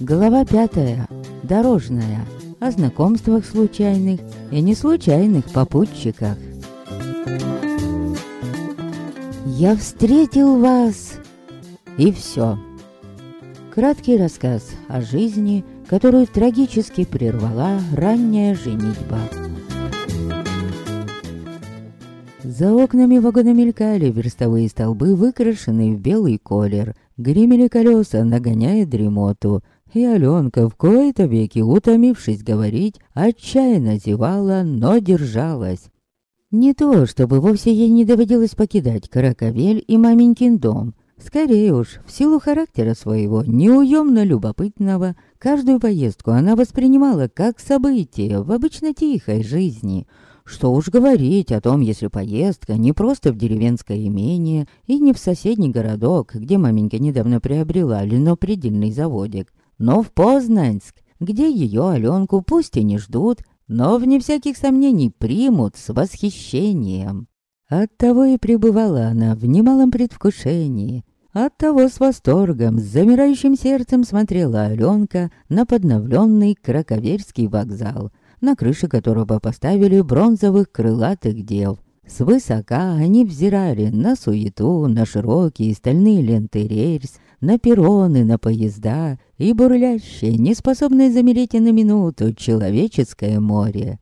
Глава пятая. Дорожная. О знакомствах случайных и неслучайных попутчиках. Я встретил вас, и все. Краткий рассказ о жизни, которую трагически прервала ранняя женитьба. За окнами вагона мелькали верстовые столбы, выкрашенные в белый колер. Гремели колеса, нагоняя дремоту. И Аленка, в кои-то веки утомившись говорить, отчаянно зевала, но держалась. Не то, чтобы вовсе ей не доводилось покидать Караковель и маменькин дом. Скорее уж, в силу характера своего, неуемно любопытного, каждую поездку она воспринимала как событие в обычно тихой жизни. Что уж говорить о том, если поездка не просто в деревенское имение и не в соседний городок, где маменька недавно приобрела льнопредельный заводик, но в Познанск, где ее Аленку пусть и не ждут, но, вне всяких сомнений, примут с восхищением. Оттого и пребывала она в немалом предвкушении. Оттого с восторгом, с замирающим сердцем смотрела Аленка на подновленный Краковерский вокзал, на крыше которого поставили бронзовых крылатых дев. Свысока они взирали на суету, на широкие стальные ленты рельс, на перроны, на поезда и бурлящее, неспособное замереть и на минуту, человеческое море.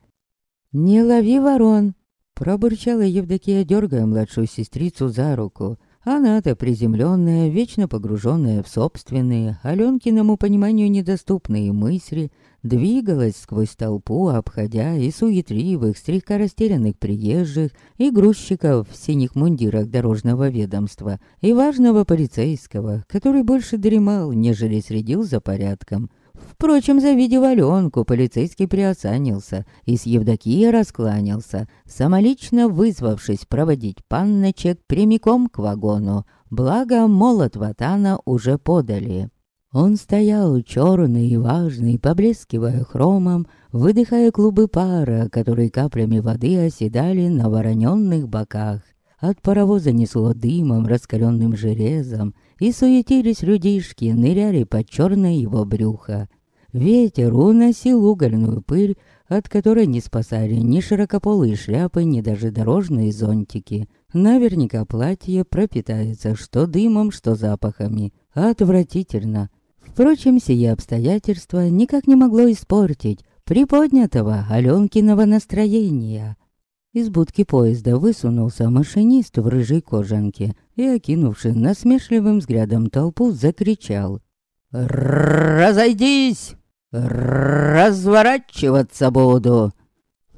«Не лови ворон!» — пробурчала Евдокия, дергая младшую сестрицу за руку. Она-то приземленная, вечно погруженная в собственные, Аленкиному пониманию недоступные мысли, двигалась сквозь толпу, обходя и суетливых, слегка растерянных приезжих, и грузчиков в синих мундирах дорожного ведомства, и важного полицейского, который больше дремал, нежели следил за порядком. Впрочем, завидев Аленку, полицейский приосанился и с Евдокией раскланялся, самолично вызвавшись проводить панночек прямиком к вагону. Благо, молот ватана уже подали. Он стоял черный и важный, поблескивая хромом, выдыхая клубы пара, которые каплями воды оседали на вороненных боках. От паровоза несло дымом, раскаленным железом, и суетились людишки, ныряли под черное его брюхо. Ветер уносил угольную пыль, от которой не спасали ни широкополые шляпы, ни даже дорожные зонтики. Наверняка платье пропитается что дымом, что запахами. Отвратительно. Впрочем, сие обстоятельства никак не могло испортить приподнятого Аленкиного настроения. Из будки поезда высунулся машинист в рыжей кожанке и, окинувши насмешливым взглядом толпу, закричал. «Разойдись! Разворачиваться буду!»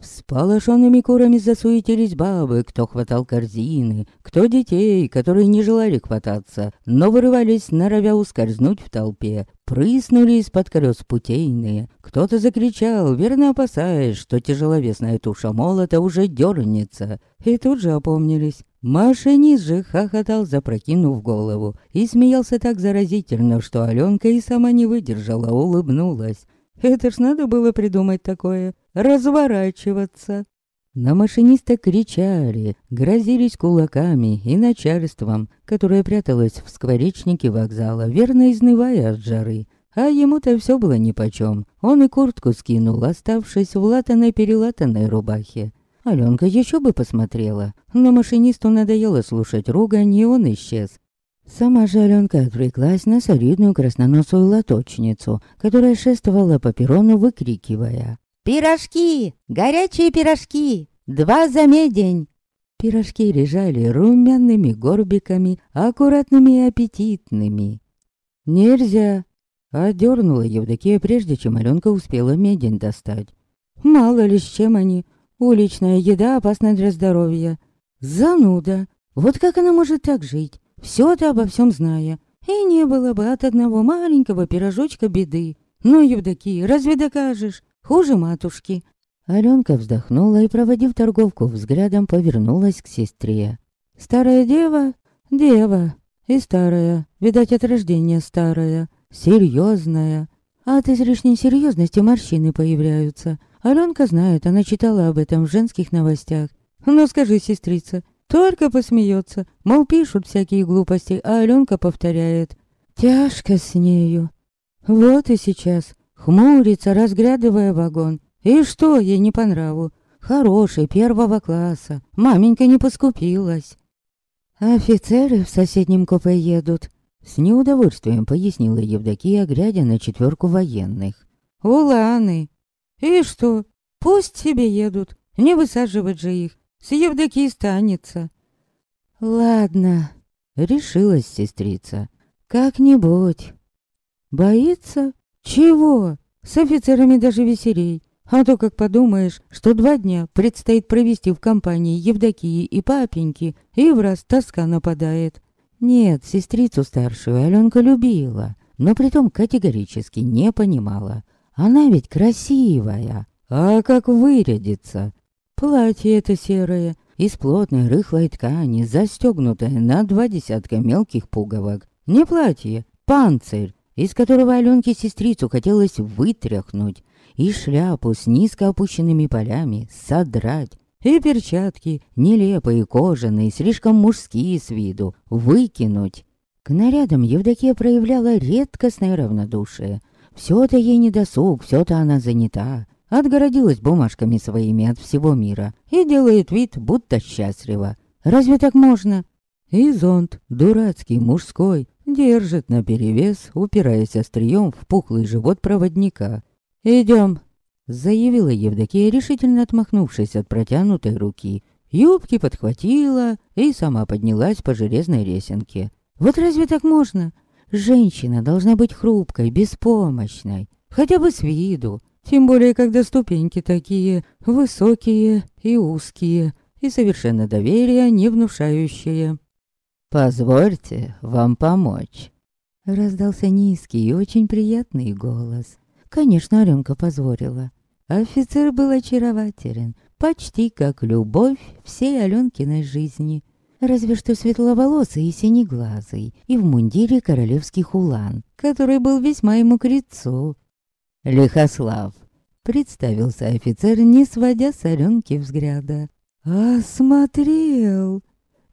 Всполошенными курами засуетились бабы, кто хватал корзины, кто детей, которые не желали хвататься, но вырывались, норовя ускользнуть в толпе, прыснули из-под колес путейные. Кто-то закричал, верно опасаясь, что тяжеловесная туша молота уже дернется, и тут же опомнились. Машинист же хохотал, запрокинув голову, и смеялся так заразительно, что Аленка и сама не выдержала, улыбнулась. Это ж надо было придумать такое. Разворачиваться. На машиниста кричали, грозились кулаками и начальством, которое пряталось в скворечнике вокзала, верно изнывая от жары. А ему-то все было нипочем. Он и куртку скинул, оставшись в латаной-перелатанной рубахе. Аленка еще бы посмотрела, но машинисту надоело слушать ругань, и он исчез. Сама же Аленка отвлеклась на солидную красноносую лоточницу, которая шествовала по перрону, выкрикивая. «Пирожки! Горячие пирожки! Два за медень!» Пирожки лежали румяными горбиками, аккуратными и аппетитными. «Нельзя!» — одернула Евдокия, прежде чем Аленка успела медень достать. «Мало ли с чем они. Уличная еда опасна для здоровья. Зануда! Вот как она может так жить? Все-то обо всем зная. И не было бы от одного маленького пирожочка беды. Но, Евдокия, разве докажешь? Хуже матушки. Аленка вздохнула и, проводив торговку взглядом, повернулась к сестре. Старая дева? Дева. И старая. Видать, от рождения старая. Серьезная. А от излишней серьезности морщины появляются. Аленка знает, она читала об этом в женских новостях. Ну скажи, сестрица, Только посмеется, мол, пишут всякие глупости, а Аленка повторяет. Тяжко с нею. Вот и сейчас. Хмурится, разглядывая вагон. И что ей не по нраву? Хороший, первого класса. Маменька не поскупилась. Офицеры в соседнем купе едут. С неудовольствием пояснила Евдокия, глядя на четверку военных. Уланы. И что? Пусть себе едут. Не высаживать же их. С Евдокией станется. Ладно, решилась сестрица. Как-нибудь. Боится? Чего? С офицерами даже веселей. А то, как подумаешь, что два дня предстоит провести в компании Евдокии и папеньки, и в раз тоска нападает. Нет, сестрицу старшую Аленка любила, но притом категорически не понимала. Она ведь красивая, а как вырядится? Платье это серое, из плотной рыхлой ткани, застегнутое на два десятка мелких пуговок. Не платье, панцирь, из которого Аленке сестрицу хотелось вытряхнуть, и шляпу с низко опущенными полями содрать, и перчатки, нелепые, кожаные, слишком мужские с виду, выкинуть. К нарядам Евдокия проявляла редкостное равнодушие. Все-то ей не досуг, все-то она занята отгородилась бумажками своими от всего мира и делает вид, будто счастлива. Разве так можно? И зонт, дурацкий, мужской, держит наперевес, упираясь острием в пухлый живот проводника. «Идем», — заявила Евдокия, решительно отмахнувшись от протянутой руки. Юбки подхватила и сама поднялась по железной лесенке. «Вот разве так можно? Женщина должна быть хрупкой, беспомощной, хотя бы с виду, тем более, когда ступеньки такие высокие и узкие, и совершенно доверия не внушающие. «Позвольте вам помочь», — раздался низкий и очень приятный голос. Конечно, Аленка позволила. Офицер был очарователен, почти как любовь всей Аленкиной жизни. Разве что светловолосый и синеглазый, и в мундире королевских улан, который был весьма ему к лицу, Лихослав. Представился офицер, не сводя с Аленки взгляда. А смотрел.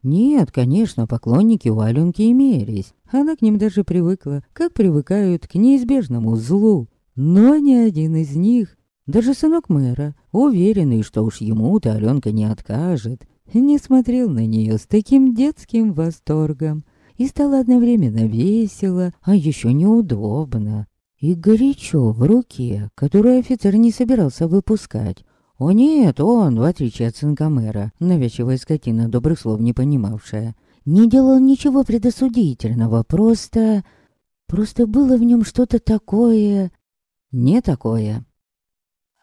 Нет, конечно, поклонники у Аленки имелись. Она к ним даже привыкла, как привыкают к неизбежному злу. Но ни один из них, даже сынок мэра, уверенный, что уж ему-то Аленка не откажет, не смотрел на нее с таким детским восторгом. И стало одновременно весело, а еще неудобно и горячо в руке, которую офицер не собирался выпускать. О нет, он, в отличие от сынка мэра, навязчивая скотина, добрых слов не понимавшая, не делал ничего предосудительного, просто... Просто было в нем что-то такое... Не такое.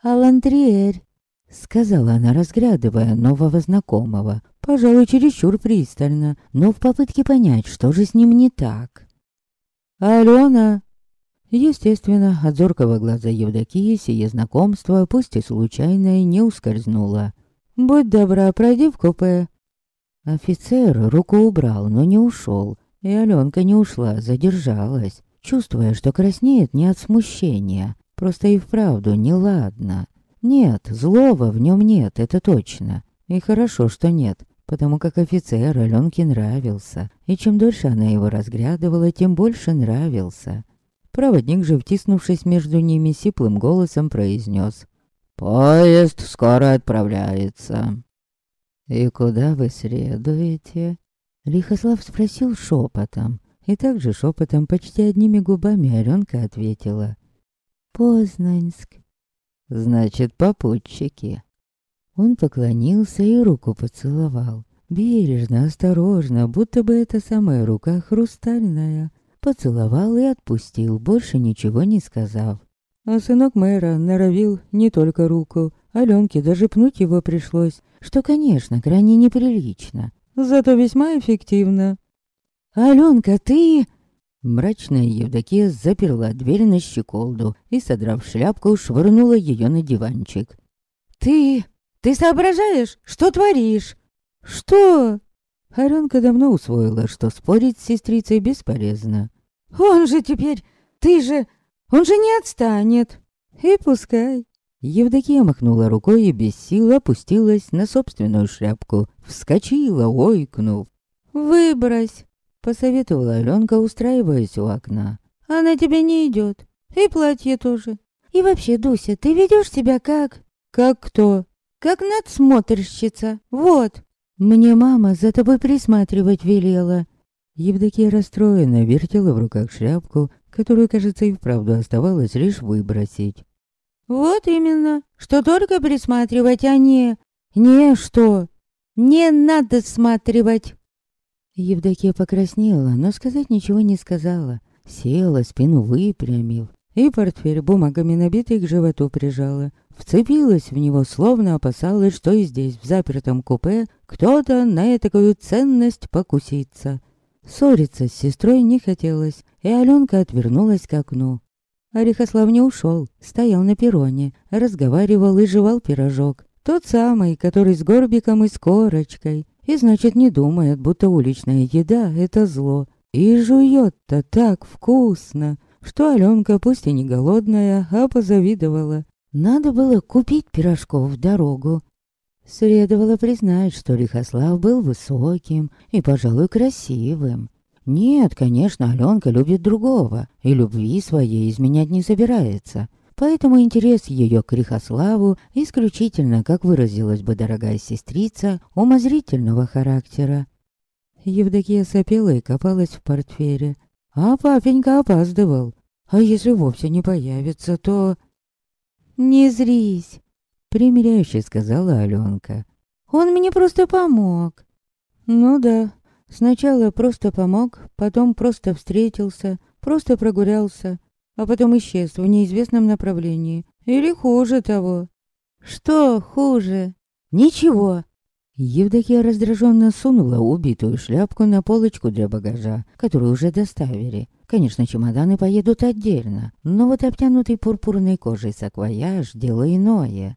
«Алантриэль», — сказала она, разглядывая нового знакомого, пожалуй, чересчур пристально, но в попытке понять, что же с ним не так. «Алена!» Естественно, от зоркого глаза Евдокии сие знакомство, пусть и случайное, не ускользнуло. «Будь добра, пройди в купе». Офицер руку убрал, но не ушел, и Аленка не ушла, задержалась, чувствуя, что краснеет не от смущения, просто и вправду неладно. Нет, злого в нем нет, это точно. И хорошо, что нет, потому как офицер Аленке нравился, и чем дольше она его разглядывала, тем больше нравился. Проводник же, втиснувшись между ними, сиплым голосом произнес. «Поезд скоро отправляется». «И куда вы следуете?» Лихослав спросил шепотом, и также шепотом, почти одними губами Аленка ответила. «Познанск». «Значит, попутчики». Он поклонился и руку поцеловал. Бережно, осторожно, будто бы эта самая рука хрустальная. Поцеловал и отпустил, больше ничего не сказав. А сынок мэра норовил не только руку, Аленке даже пнуть его пришлось, что, конечно, крайне неприлично, зато весьма эффективно. «Аленка, ты...» Мрачная Евдокия заперла дверь на щеколду и, содрав шляпку, швырнула ее на диванчик. «Ты... ты соображаешь, что творишь?» «Что?» Аленка давно усвоила, что спорить с сестрицей бесполезно. «Он же теперь... Ты же... Он же не отстанет!» «И пускай!» Евдокия махнула рукой и без сил опустилась на собственную шляпку. Вскочила, ойкнув. «Выбрось!» — посоветовала Аленка, устраиваясь у окна. «Она тебе не идет. И платье тоже. И вообще, Дуся, ты ведешь себя как...» «Как кто?» «Как надсмотрщица. Вот!» «Мне мама за тобой присматривать велела». Евдокия расстроена, вертела в руках шляпку, которую, кажется, и вправду оставалось лишь выбросить. «Вот именно, что только присматривать, а не... Не что? Не надо сматривать!» Евдокия покраснела, но сказать ничего не сказала. Села, спину выпрямив, и портфель бумагами набитый к животу прижала. Вцепилась в него, словно опасалась, что и здесь, в запертом купе, кто-то на такую ценность покусится. Ссориться с сестрой не хотелось, и Аленка отвернулась к окну. Орехослав не ушел, стоял на перроне, разговаривал и жевал пирожок. Тот самый, который с горбиком и с корочкой. И значит не думает, будто уличная еда — это зло. И жует-то так вкусно, что Аленка, пусть и не голодная, а позавидовала. Надо было купить пирожков в дорогу. Следовало признать, что Рихослав был высоким и, пожалуй, красивым. Нет, конечно, Аленка любит другого, и любви своей изменять не собирается. Поэтому интерес ее к Рихославу исключительно, как выразилась бы дорогая сестрица, умозрительного характера. Евдокия сопела и копалась в портфеле. А папенька опаздывал. А если вовсе не появится, то... «Не зрись», — примиряюще сказала Аленка. «Он мне просто помог». «Ну да, Сначала просто помог, потом просто встретился, просто прогулялся, а потом исчез в неизвестном направлении. Или хуже того. Что хуже? Ничего. Евдокия раздраженно сунула убитую шляпку на полочку для багажа, которую уже доставили. Конечно, чемоданы поедут отдельно, но вот обтянутый пурпурной кожей саквояж — дело иное.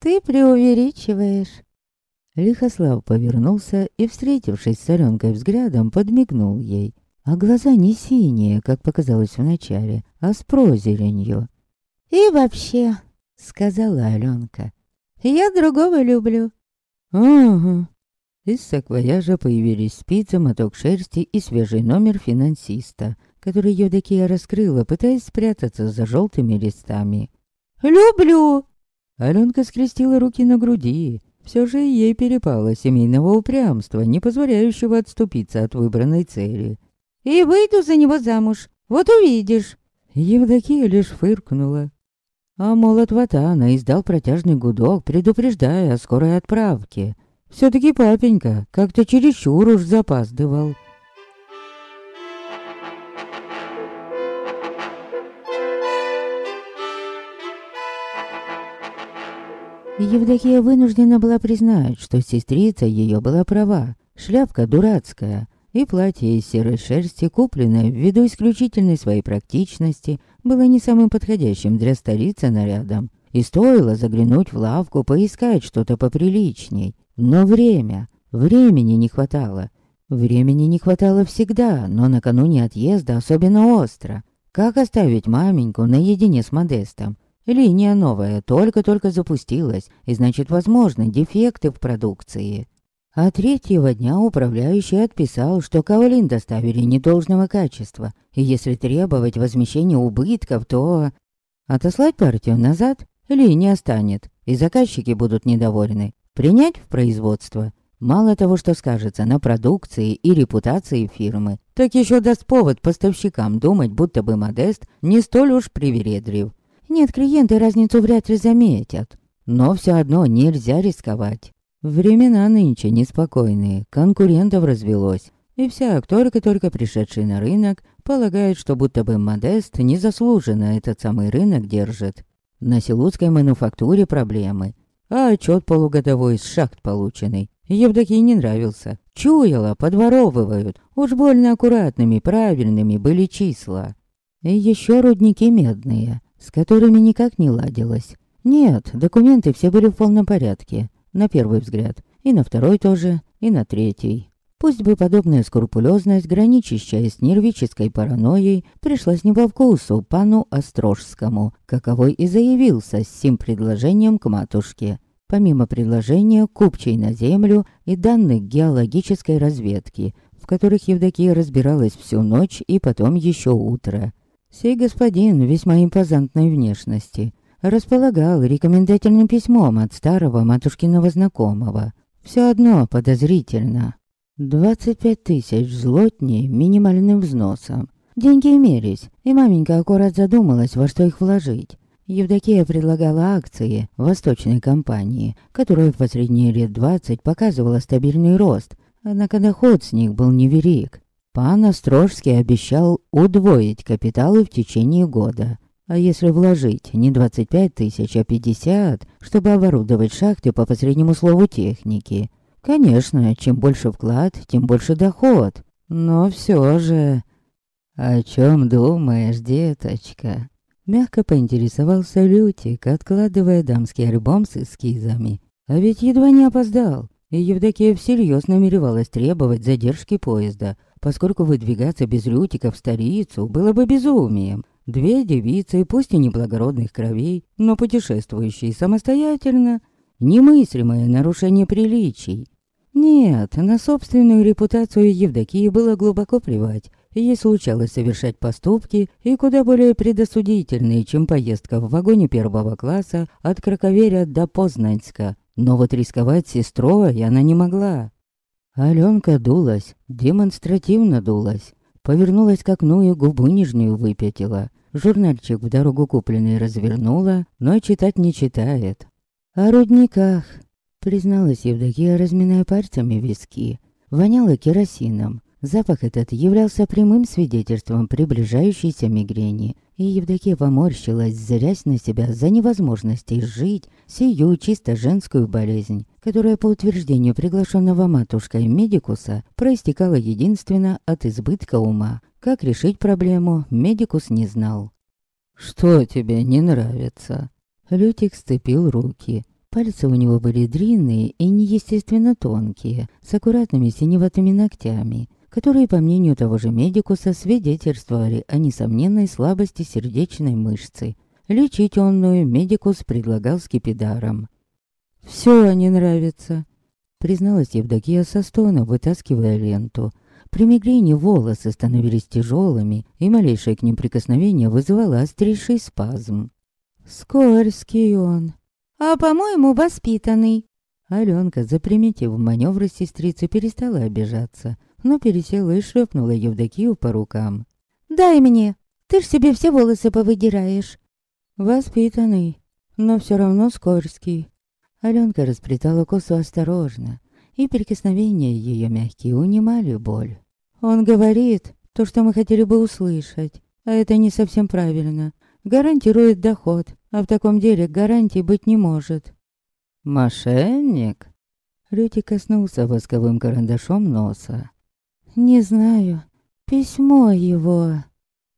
«Ты преувеличиваешь», Лихослав повернулся и, встретившись с Аленкой взглядом, подмигнул ей. А глаза не синие, как показалось вначале, а с прозеленью. «И вообще», — сказала Аленка, — «я другого люблю». «Ага». Из саквояжа появились спицы, моток шерсти и свежий номер финансиста, который Евдокия раскрыла, пытаясь спрятаться за желтыми листами. «Люблю!» Аленка скрестила руки на груди, все же ей перепало семейного упрямства, не позволяющего отступиться от выбранной цели. «И выйду за него замуж, вот увидишь!» Евдокия лишь фыркнула. А молот Ватана издал протяжный гудок, предупреждая о скорой отправке. Все-таки папенька как-то чересчур уж запаздывал. Евдокия вынуждена была признать, что сестрица ее была права. Шляпка дурацкая, и платье из серой шерсти, купленное ввиду исключительной своей практичности, было не самым подходящим для столицы нарядом. И стоило заглянуть в лавку, поискать что-то поприличней. Но время, времени не хватало. Времени не хватало всегда, но накануне отъезда особенно остро. Как оставить маменьку наедине с Модестом? Линия новая, только-только запустилась, и значит, возможны дефекты в продукции. А третьего дня управляющий отписал, что Каолин доставили недолжного качества, и если требовать возмещения убытков, то... Отослать партию назад Ли не станет, и заказчики будут недовольны. Принять в производство Мало того, что скажется на продукции и репутации фирмы, так еще даст повод поставщикам думать, будто бы Модест не столь уж привередлив. Нет, клиенты разницу вряд ли заметят. Но все одно нельзя рисковать. Времена нынче неспокойные, конкурентов развелось. И всяк, только-только пришедший на рынок, полагает, что будто бы Модест незаслуженно этот самый рынок держит. На силутской мануфактуре проблемы. А отчет полугодовой с шахт полученный. Евдокии не нравился. Чуяла, подворовывают. Уж больно аккуратными, правильными были числа. И еще рудники медные с которыми никак не ладилось. Нет, документы все были в полном порядке, на первый взгляд, и на второй тоже, и на третий. Пусть бы подобная скрупулезность, граничащая с нервической паранойей, пришлась не по вкусу пану Острожскому, каковой и заявился с сим предложением к матушке. Помимо предложения купчей на землю и данных геологической разведки, в которых Евдокия разбиралась всю ночь и потом еще утро. Сей господин весьма импозантной внешности располагал рекомендательным письмом от старого матушкиного знакомого. Все одно подозрительно. 25 тысяч злотней минимальным взносом. Деньги имелись, и маменька аккурат задумалась, во что их вложить. Евдокия предлагала акции восточной компании, которая в последние лет 20 показывала стабильный рост, однако доход с них был невелик. Пан Острожский обещал удвоить капиталы в течение года. А если вложить не 25 тысяч, а 50, чтобы оборудовать шахты по последнему слову техники, Конечно, чем больше вклад, тем больше доход. Но все же... «О чем думаешь, деточка?» Мягко поинтересовался Лютик, откладывая дамский альбом с эскизами. А ведь едва не опоздал, и Евдокия всерьез намеревалась требовать задержки поезда, поскольку выдвигаться без Лютика в столицу было бы безумием. Две девицы, пусть и неблагородных кровей, но путешествующие самостоятельно, Немыслимое нарушение приличий. Нет, на собственную репутацию Евдокии было глубоко плевать. Ей случалось совершать поступки и куда более предосудительные, чем поездка в вагоне первого класса от Краковеря до Познанска. Но вот рисковать сестрой она не могла. Аленка дулась, демонстративно дулась. Повернулась к окну и губу нижнюю выпятила. Журнальчик в дорогу купленный развернула, но читать не читает. «О рудниках», — призналась Евдокия, разминая пальцами виски. Воняло керосином. Запах этот являлся прямым свидетельством приближающейся мигрени, и Евдокия поморщилась, зрясь на себя за невозможность изжить сию чисто женскую болезнь, которая, по утверждению приглашенного матушкой медикуса, проистекала единственно от избытка ума. Как решить проблему, медикус не знал. «Что тебе не нравится?» Лютик сцепил руки. Пальцы у него были длинные и неестественно тонкие, с аккуратными синеватыми ногтями, которые, по мнению того же медикуса, свидетельствовали о несомненной слабости сердечной мышцы. Лечить онную медикус предлагал скипидаром. «Все не нравится», — призналась Евдокия со стона, вытаскивая ленту. При мигрени волосы становились тяжелыми, и малейшее к ним прикосновение вызывало острейший спазм. Скользкий он. А, по-моему, воспитанный. Аленка, заприметив маневры сестрицы, перестала обижаться, но пересела и шлепнула Евдокию по рукам. «Дай мне! Ты ж себе все волосы повыдираешь!» «Воспитанный, но все равно скользкий». Аленка расплетала косу осторожно, и прикосновения ее мягкие унимали боль. «Он говорит то, что мы хотели бы услышать, а это не совсем правильно гарантирует доход, а в таком деле гарантий быть не может. «Мошенник?» Люти коснулся восковым карандашом носа. «Не знаю. Письмо его...»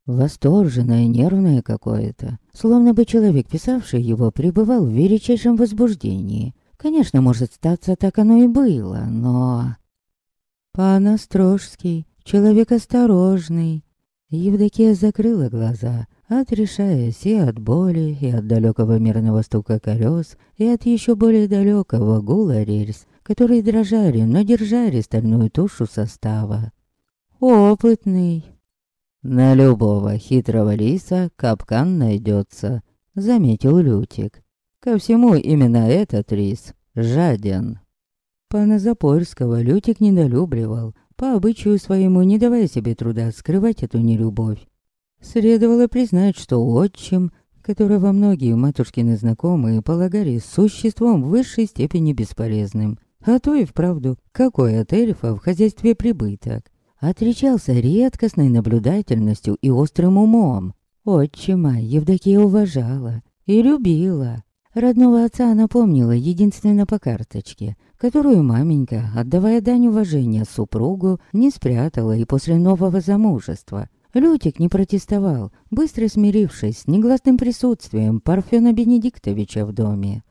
Восторженное, нервное какое-то. Словно бы человек, писавший его, пребывал в величайшем возбуждении. Конечно, может статься, так оно и было, но... Пан Острожский, человек осторожный. Евдокия закрыла глаза, отрешаясь и от боли, и от далекого мирного стука колес, и от еще более далекого гула рельс, которые дрожали, но держали стальную тушу состава. Опытный. На любого хитрого лиса капкан найдется, заметил Лютик. Ко всему именно этот лис жаден. Пана Запорского Лютик недолюбливал, по обычаю своему не давая себе труда скрывать эту нелюбовь. Следовало признать, что отчим, которого многие матушкины знакомые полагали существом высшей степени бесполезным, а то и вправду, какой от эльфа в хозяйстве прибыток, отличался редкостной наблюдательностью и острым умом. Отчима Евдокия уважала и любила. Родного отца она помнила единственно по карточке, которую маменька, отдавая дань уважения супругу, не спрятала и после нового замужества – Лютик не протестовал, быстро смирившись с негласным присутствием Парфена Бенедиктовича в доме.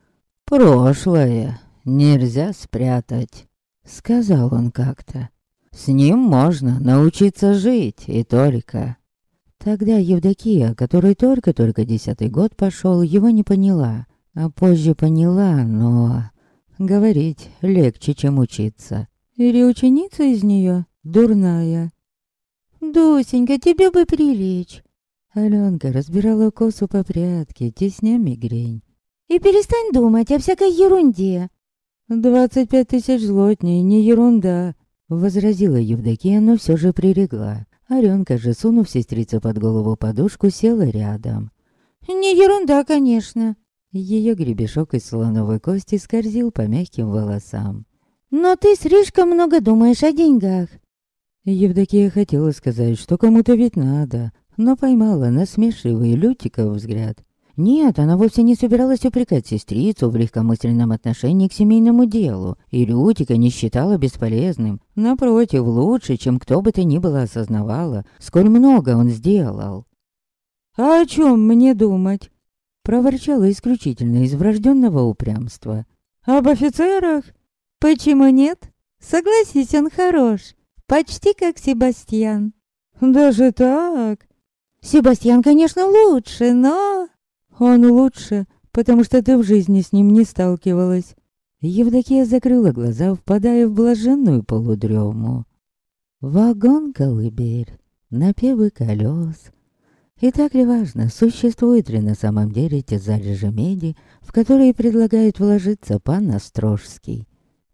«Прошлое нельзя спрятать», — сказал он как-то. С ним можно научиться жить, и только. Тогда Евдокия, который только-только десятый год пошел, его не поняла. А позже поняла, но... Говорить легче, чем учиться. Или ученица из нее дурная. «Дусенька, тебе бы прилечь!» Аленка разбирала косу по прядке, тесня мигрень. «И перестань думать о всякой ерунде!» «Двадцать пять тысяч злотней, не ерунда!» Возразила Евдокия, но все же прирегла. Аленка же, сунув сестрице под голову подушку, села рядом. «Не ерунда, конечно!» Ее гребешок из слоновой кости скользил по мягким волосам. «Но ты слишком много думаешь о деньгах. Евдокия хотела сказать, что кому-то ведь надо, но поймала насмешливый Лютиков взгляд. Нет, она вовсе не собиралась упрекать сестрицу в легкомысленном отношении к семейному делу, и Лютика не считала бесполезным. Напротив, лучше, чем кто бы то ни было осознавала, сколь много он сделал. «А о чем мне думать?» Проворчала исключительно из врожденного упрямства. «Об офицерах? Почему нет? Согласись, он хорош. Почти как Себастьян. Даже так? Себастьян, конечно, лучше, но... Он лучше, потому что ты в жизни с ним не сталкивалась. Евдокия закрыла глаза, впадая в блаженную полудрему. Вагон-колыбель, напевы колес. И так ли важно, существует ли на самом деле те залежи меди, в которые предлагает вложиться пан Острожский?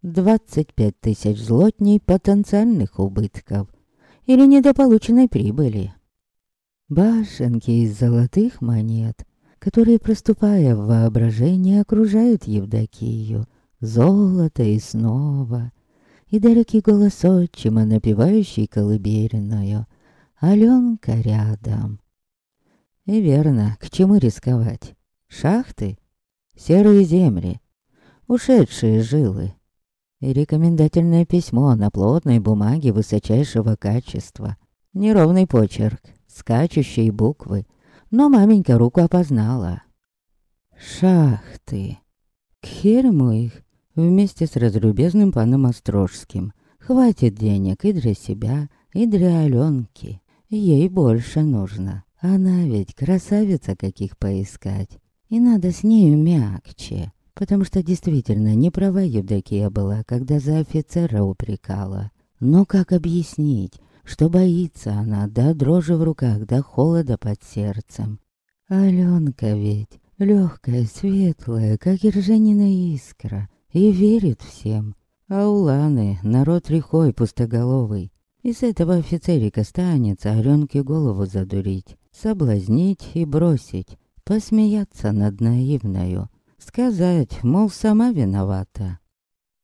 25 тысяч злотней потенциальных убытков или недополученной прибыли. Башенки из золотых монет, которые, проступая в воображении, окружают Евдокию. Золото и снова. И далекий голос отчима, напевающий колыбельную. Аленка рядом. И верно, к чему рисковать? Шахты? Серые земли? Ушедшие жилы? и рекомендательное письмо на плотной бумаге высочайшего качества. Неровный почерк, скачущие буквы, но маменька руку опознала. Шахты. К херму их вместе с разлюбезным паном Острожским. Хватит денег и для себя, и для Аленки. Ей больше нужно. Она ведь красавица каких поискать. И надо с нею мягче потому что действительно не права Евдокия была, когда за офицера упрекала. Но как объяснить, что боится она до дрожи в руках, до холода под сердцем? Аленка ведь легкая, светлая, как и ржанина искра, и верит всем. А у Ланы народ лихой, пустоголовый. И с этого офицерика станется Аленке голову задурить, соблазнить и бросить, посмеяться над наивною. Сказать, мол, сама виновата.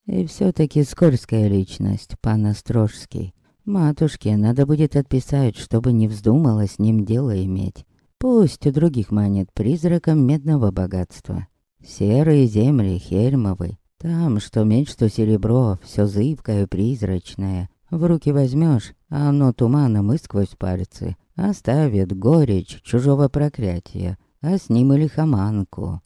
И все-таки скользкая личность, пан Острожский. Матушке надо будет отписать, чтобы не вздумала с ним дело иметь. Пусть у других манит призраком медного богатства. Серые земли Хельмовы. Там, что медь, что серебро, все зыбкое, призрачное. В руки возьмешь, а оно туманом и сквозь пальцы. Оставит горечь чужого проклятия, а с ним и лихоманку.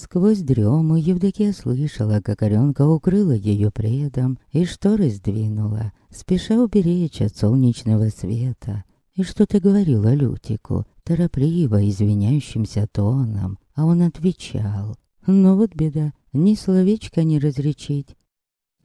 Сквозь дрему Евдокия слышала, как Орёнка укрыла ее предом и шторы сдвинула, спеша уберечь от солнечного света. И что-то говорила Лютику, торопливо, извиняющимся тоном, а он отвечал. Но вот беда, ни словечко не разречить.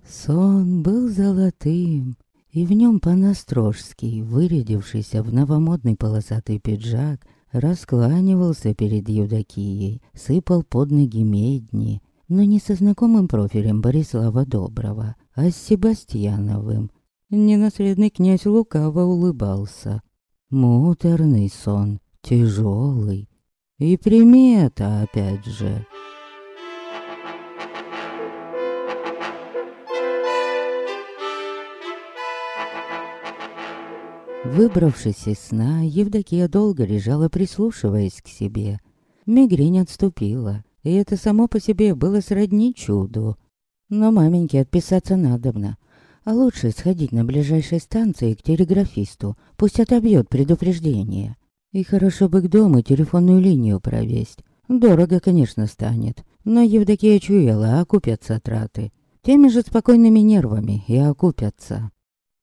Сон был золотым, и в нем Панастрожский, вырядившийся в новомодный полосатый пиджак, Раскланивался перед Евдокией, сыпал под ноги медни, но не со знакомым профилем Борислава Доброго, а с Себастьяновым. Ненаследный князь лукаво улыбался. Муторный сон, тяжелый. И примета опять же. Выбравшись из сна, Евдокия долго лежала, прислушиваясь к себе. Мигрень отступила, и это само по себе было сродни чуду. Но маменьке отписаться надобно. А лучше сходить на ближайшей станции к телеграфисту, пусть отобьет предупреждение. И хорошо бы к дому телефонную линию провесть. Дорого, конечно, станет, но Евдокия чуяла, окупятся траты. Теми же спокойными нервами и окупятся.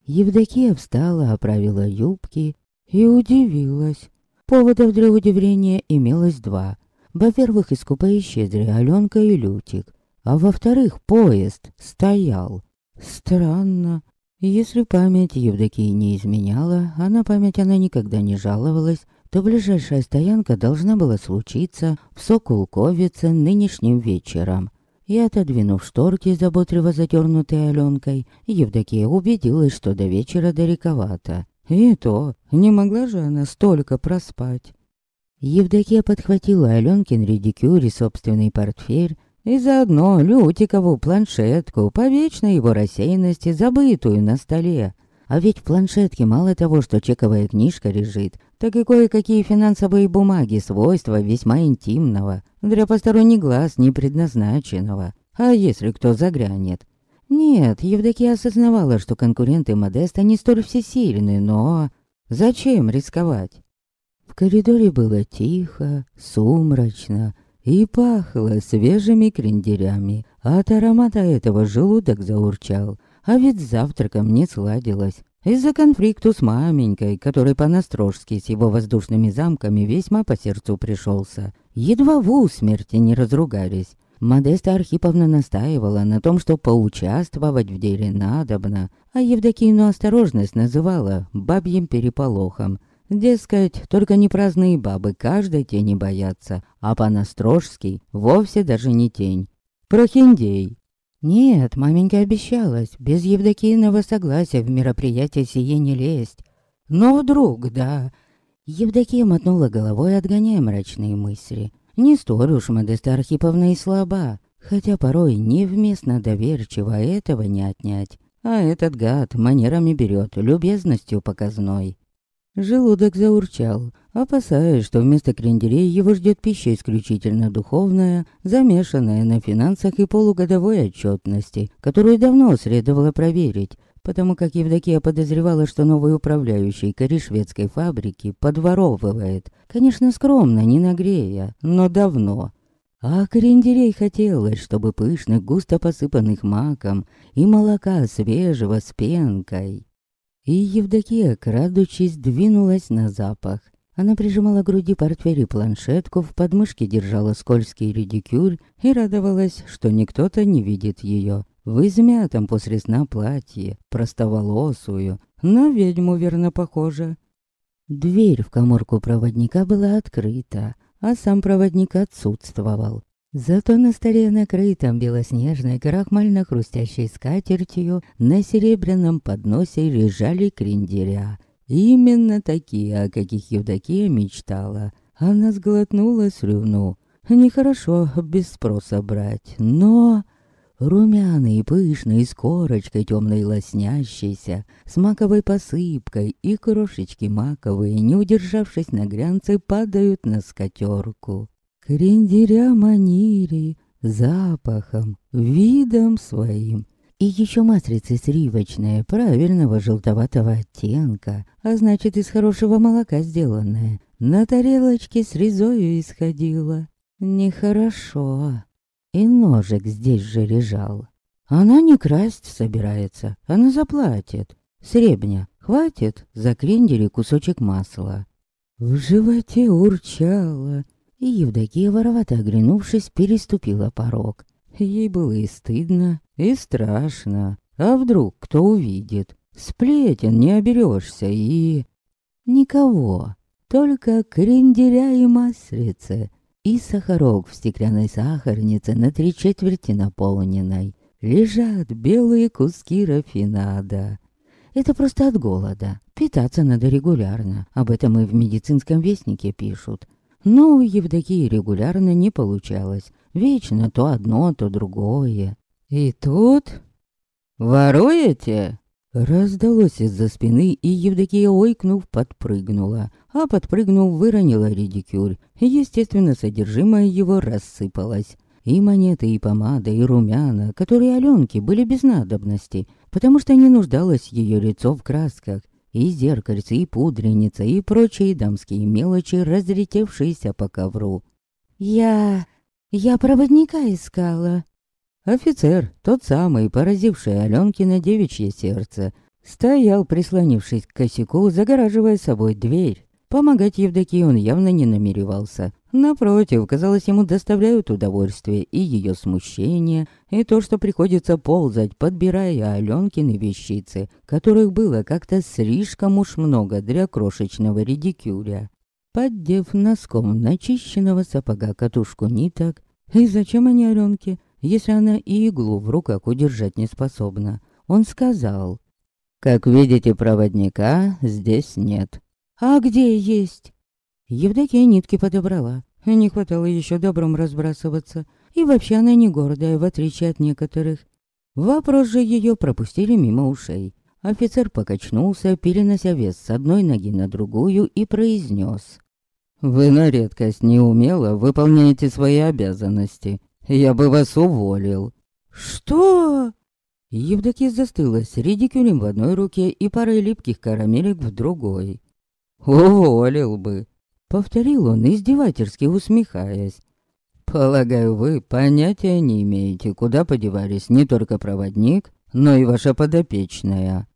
Евдокия встала, оправила юбки и удивилась. Поводов для удивления имелось два. Во-первых, из купе исчезли Аленка и Лютик. А во-вторых, поезд стоял. Странно. Если память Евдокии не изменяла, а на память она никогда не жаловалась, то ближайшая стоянка должна была случиться в Сокулковице нынешним вечером. И отодвинув шторки, заботливо затернутые Аленкой, Евдокия убедилась, что до вечера далековато. И то, не могла же она столько проспать. Евдокия подхватила Аленкин редикюр и собственный портфель, и заодно Лютикову планшетку, по вечной его рассеянности, забытую на столе. А ведь в планшетке мало того, что чековая книжка лежит, так и кое-какие финансовые бумаги свойства весьма интимного, для посторонних глаз не предназначенного. А если кто заглянет? Нет, Евдокия осознавала, что конкуренты Модеста не столь всесильны, но... Зачем рисковать? В коридоре было тихо, сумрачно, и пахло свежими крендерями. От аромата этого желудок заурчал, а ведь завтраком не сладилось. Из-за конфликту с маменькой, который по-настрожски с его воздушными замками весьма по сердцу пришелся. Едва в усмерти не разругались. Модеста Архиповна настаивала на том, что поучаствовать в деле надобно, а Евдокину осторожность называла бабьим переполохом. Дескать, только не праздные бабы каждой тени боятся, а по-настрожски вовсе даже не тень. Прохиндей. Нет, маменька обещалась, без Евдокииного согласия в мероприятие сие не лезть. Но вдруг, да... Евдокия мотнула головой, отгоняя мрачные мысли. Не столь уж Модеста Архиповна и слаба, хотя порой невместно доверчиво этого не отнять. А этот гад манерами берет, любезностью показной. Желудок заурчал, опасаясь, что вместо кренделей его ждет пища исключительно духовная, замешанная на финансах и полугодовой отчетности, которую давно следовало проверить, потому как Евдокия подозревала, что новый управляющий кори шведской фабрики подворовывает. Конечно, скромно, не нагрея, но давно. А кренделей хотелось, чтобы пышных, густо посыпанных маком и молока свежего с пенкой. И Евдокия, крадучись, двинулась на запах. Она прижимала к груди портфель и планшетку, в подмышке держала скользкий редикюль и радовалась, что никто-то не видит ее. В измятом после сна платье, простоволосую, на ведьму верно похожа. Дверь в коморку проводника была открыта, а сам проводник отсутствовал. Зато на столе, накрытом белоснежной крахмально-хрустящей скатертью, на серебряном подносе лежали кренделя. Именно такие, о каких Евдокия мечтала. Она сглотнула слюну. Нехорошо без спроса брать, но... Румяный, пышный, с корочкой темной лоснящейся, с маковой посыпкой и крошечки маковые, не удержавшись на глянце, падают на скатерку. Крендеря манили запахом, видом своим. И еще матрица сливочная, правильного желтоватого оттенка, а значит из хорошего молока сделанная. На тарелочке с резою исходила. Нехорошо. И ножик здесь же лежал. Она не красть собирается, она заплатит. Сребня, хватит за крендели кусочек масла. В животе урчало, и Евдокия, воровато оглянувшись, переступила порог. Ей было и стыдно, и страшно. А вдруг кто увидит? Сплетен не оберешься и... Никого. Только кренделя и маслице. И сахарок в стеклянной сахарнице на три четверти наполненной. Лежат белые куски рафинада. Это просто от голода. Питаться надо регулярно. Об этом и в медицинском вестнике пишут. Но у Евдокии регулярно не получалось. Вечно то одно, то другое. И тут... «Воруете?» Раздалось из-за спины, и Евдокия, ойкнув, подпрыгнула. А подпрыгнув, выронила редикюль. Естественно, содержимое его рассыпалось. И монеты, и помада, и румяна, которые Аленке были без надобности, потому что не нуждалось ее лицо в красках и зеркальце, и пудреница, и прочие дамские мелочи, разлетевшиеся по ковру. «Я... я проводника искала». Офицер, тот самый, поразивший Аленкино девичье сердце, Стоял, прислонившись к косяку, загораживая собой дверь. Помогать Евдокии он явно не намеревался. Напротив, казалось, ему доставляют удовольствие и ее смущение, и то, что приходится ползать, подбирая Аленкины вещицы, которых было как-то слишком уж много для крошечного редикюля. Поддев носком начищенного сапога катушку ниток, и зачем они Аленке, если она и иглу в руках удержать не способна, он сказал, «Как видите, проводника здесь нет». «А где есть?» Евдокия нитки подобрала. Не хватало еще добром разбрасываться. И вообще она не гордая, в отличие от некоторых. Вопрос же ее пропустили мимо ушей. Офицер покачнулся, перенося вес с одной ноги на другую, и произнес. «Вы на редкость неумело выполняете свои обязанности. Я бы вас уволил». «Что?» Евдокия застыла с редикюлем в одной руке и парой липких карамелек в другой. «Уволил бы», — повторил он, издевательски усмехаясь. «Полагаю, вы понятия не имеете, куда подевались не только проводник, но и ваша подопечная».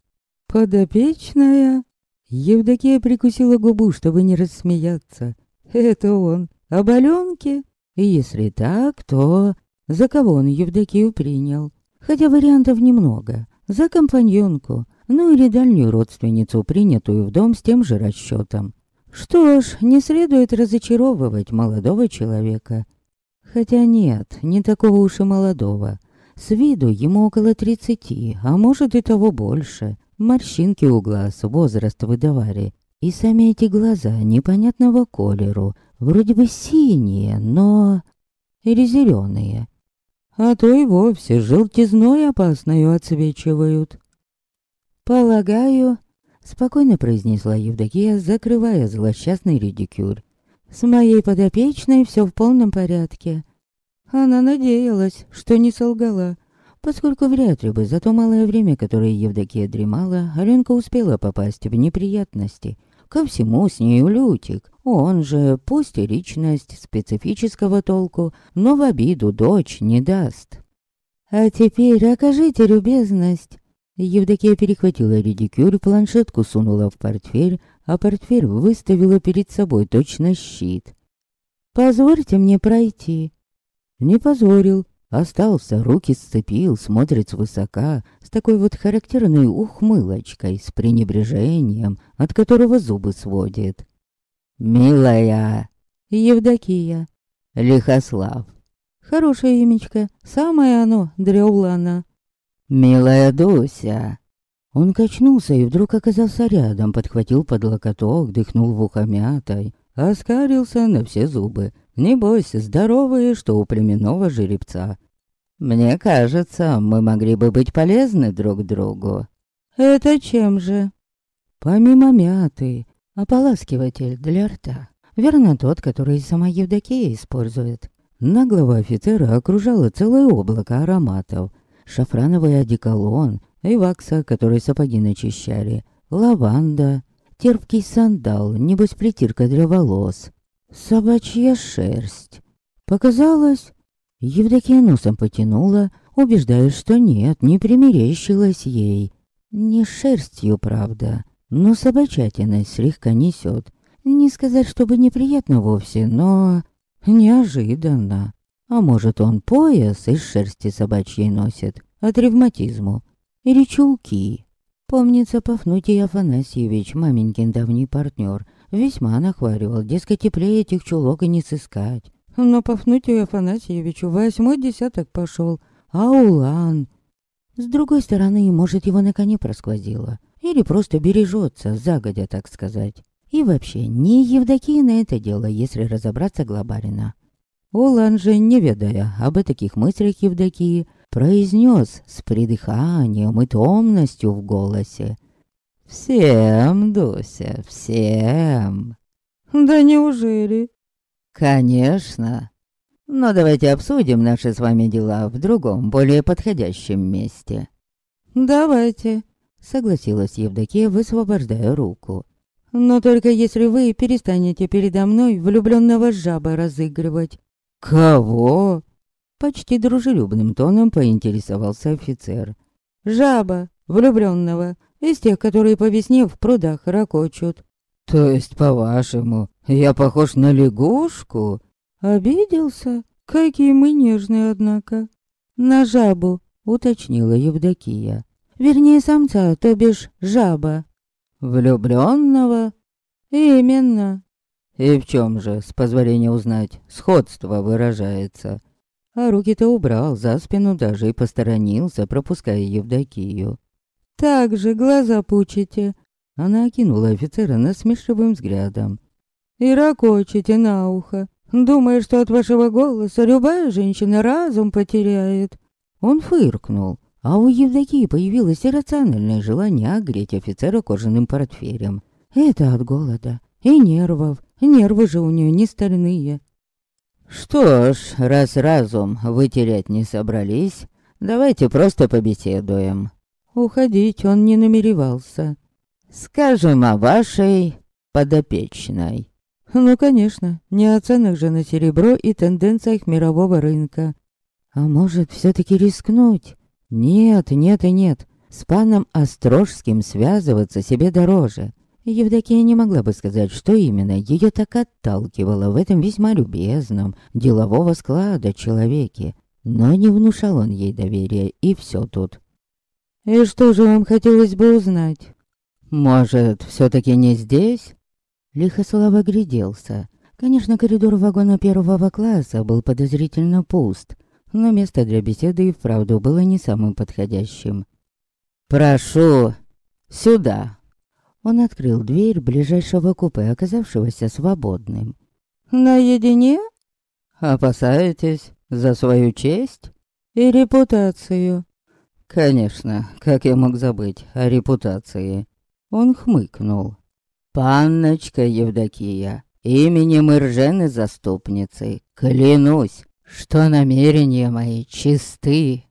«Подопечная?» Евдокия прикусила губу, чтобы не рассмеяться. «Это он, об Аленке?» Если так, то за кого он Евдокию принял? Хотя вариантов немного. За компаньонку, ну или дальнюю родственницу, принятую в дом с тем же расчетом. Что ж, не следует разочаровывать молодого человека. Хотя нет, не такого уж и молодого. С виду ему около тридцати, а может и того больше. Морщинки у глаз, возраст выдавали. И сами эти глаза непонятного колеру, вроде бы синие, но... или зеленые. А то и вовсе желтизной опасною отсвечивают. «Полагаю», — спокойно произнесла Евдокия, закрывая злосчастный редикюр. «С моей подопечной все в полном порядке». Она надеялась, что не солгала, поскольку вряд ли бы за то малое время, которое Евдокия дремала, Аленка успела попасть в неприятности. Ко всему с нею Лютик. Он же, пусть и личность специфического толку, но в обиду дочь не даст. «А теперь окажите любезность Евдокия перехватила редикюль, планшетку сунула в портфель, а портфель выставила перед собой точно щит. «Позвольте мне пройти». Не позволил, остался, руки сцепил, смотрит свысока, с такой вот характерной ухмылочкой, с пренебрежением, от которого зубы сводит. «Милая!» «Евдокия!» «Лихослав!» «Хорошее имечко, самое оно для Улана!» «Милая Дуся!» Он качнулся и вдруг оказался рядом, подхватил под локоток, дыхнул в ухо мятой, оскарился на все зубы. Небось, здоровые, что у племенного жеребца. «Мне кажется, мы могли бы быть полезны друг другу». «Это чем же?» «Помимо мяты, ополаскиватель для рта. Верно, тот, который сама Евдокия использует». Наглого офицера окружало целое облако ароматов — шафрановый одеколон и вакса, который сапоги начищали, лаванда, терпкий сандал, небось притирка для волос, собачья шерсть. Показалось, Евдокия носом потянула, убеждаясь, что нет, не примерещилась ей. Не шерстью, правда, но собачатиной слегка несет. Не сказать, чтобы неприятно вовсе, но неожиданно. А может, он пояс из шерсти собачьей носит от ревматизму? Или чулки? Помнится, Пафнутий Афанасьевич, маменькин давний партнер, весьма нахваливал, дескать, теплее этих чулок и не сыскать. Но Пафнутию Афанасьевичу восьмой десяток пошел, а Улан... С другой стороны, может, его на коне просквозило. Или просто бережется, загодя, так сказать. И вообще, не Евдокия на это дело, если разобраться глобально. Улан же, не ведая об таких мыслях Евдокии, произнес с придыханием и томностью в голосе. «Всем, Дуся, всем!» «Да неужели?» «Конечно. Но давайте обсудим наши с вами дела в другом, более подходящем месте». «Давайте», — согласилась Евдокия, высвобождая руку. «Но только если вы перестанете передо мной влюбленного жаба разыгрывать. «Кого?» Почти дружелюбным тоном поинтересовался офицер. «Жаба, влюбленного, из тех, которые по весне в прудах ракочут. То есть, по-вашему, я похож на лягушку? Обиделся? Какие мы нежные, однако. На жабу, уточнила Евдокия. Вернее, самца, то бишь жаба. Влюбленного? Именно. И в чем же, с позволения узнать, сходство выражается? А руки-то убрал за спину даже и посторонился, пропуская Евдокию. «Так же глаза пучите!» Она окинула офицера насмешливым взглядом. «И ракочете на ухо, думая, что от вашего голоса любая женщина разум потеряет». Он фыркнул, а у Евдокии появилось иррациональное желание огреть офицера кожаным портфелем. Это от голода и нервов. Нервы же у нее не стальные. Что ж, раз разум вы терять не собрались, давайте просто побеседуем. Уходить он не намеревался. Скажем о вашей подопечной. Ну, конечно, не о ценах же на серебро и тенденциях мирового рынка. А может, все таки рискнуть? Нет, нет и нет. С паном Острожским связываться себе дороже. Евдокия не могла бы сказать, что именно ее так отталкивало в этом весьма любезном, делового склада человеке. Но не внушал он ей доверия, и все тут. «И что же вам хотелось бы узнать?» «Может, все таки не здесь?» Лихослав огляделся. Конечно, коридор вагона первого класса был подозрительно пуст, но место для беседы и вправду было не самым подходящим. «Прошу, сюда!» Он открыл дверь ближайшего купе, оказавшегося свободным. «Наедине? Опасаетесь за свою честь и репутацию?» «Конечно, как я мог забыть о репутации?» Он хмыкнул. «Панночка Евдокия, именем Иржены заступницы, клянусь, что намерения мои чисты!»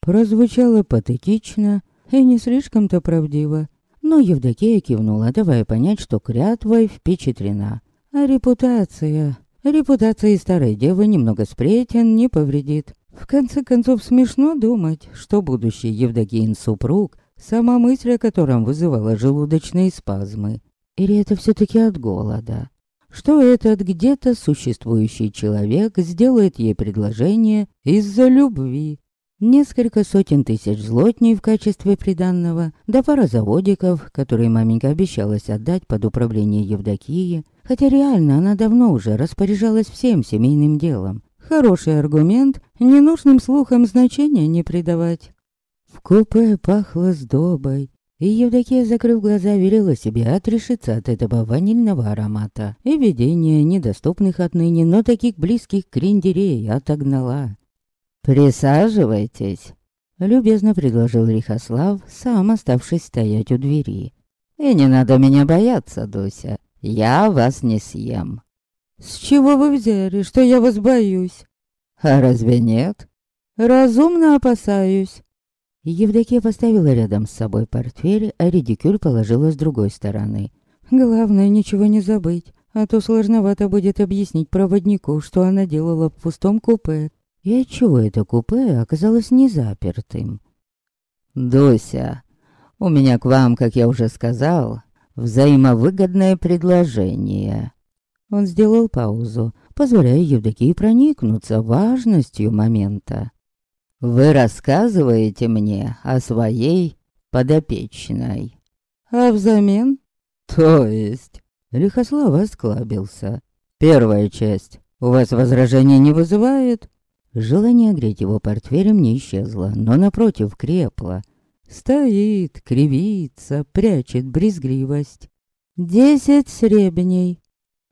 Прозвучало патетично и не слишком-то правдиво. Но Евдокия кивнула, давая понять, что клятвой впечатлена. А репутация... Репутация старой девы немного сплетен не повредит. В конце концов, смешно думать, что будущий Евдокиин супруг, сама мысль о котором вызывала желудочные спазмы. Или это все таки от голода? Что этот где-то существующий человек сделает ей предложение из-за любви? Несколько сотен тысяч злотней в качестве приданного, да пара заводиков, которые маменька обещалась отдать под управление Евдокии, хотя реально она давно уже распоряжалась всем семейным делом. Хороший аргумент, ненужным слухам значения не придавать. В купе пахло сдобой, и Евдокия, закрыв глаза, велела себе отрешиться от этого ванильного аромата, и видение недоступных отныне, но таких близких крендерей отогнала. «Присаживайтесь», — любезно предложил Рихослав, сам оставшись стоять у двери. «И не надо меня бояться, Дуся, я вас не съем». «С чего вы взяли, что я вас боюсь?» «А разве нет?» «Разумно опасаюсь». Евдокия поставила рядом с собой портфель, а редикюль положила с другой стороны. «Главное, ничего не забыть, а то сложновато будет объяснить проводнику, что она делала в пустом купе, и отчего это купе оказалось незапертым? «Дуся, у меня к вам, как я уже сказал, взаимовыгодное предложение». Он сделал паузу, позволяя Евдокии проникнуться важностью момента. «Вы рассказываете мне о своей подопечной». «А взамен?» «То есть?» Лихослав осклабился. «Первая часть у вас возражений не вызывает?» Желание греть его портфелем не исчезло, но напротив крепло. Стоит, кривится, прячет брезгливость. «Десять сребней!»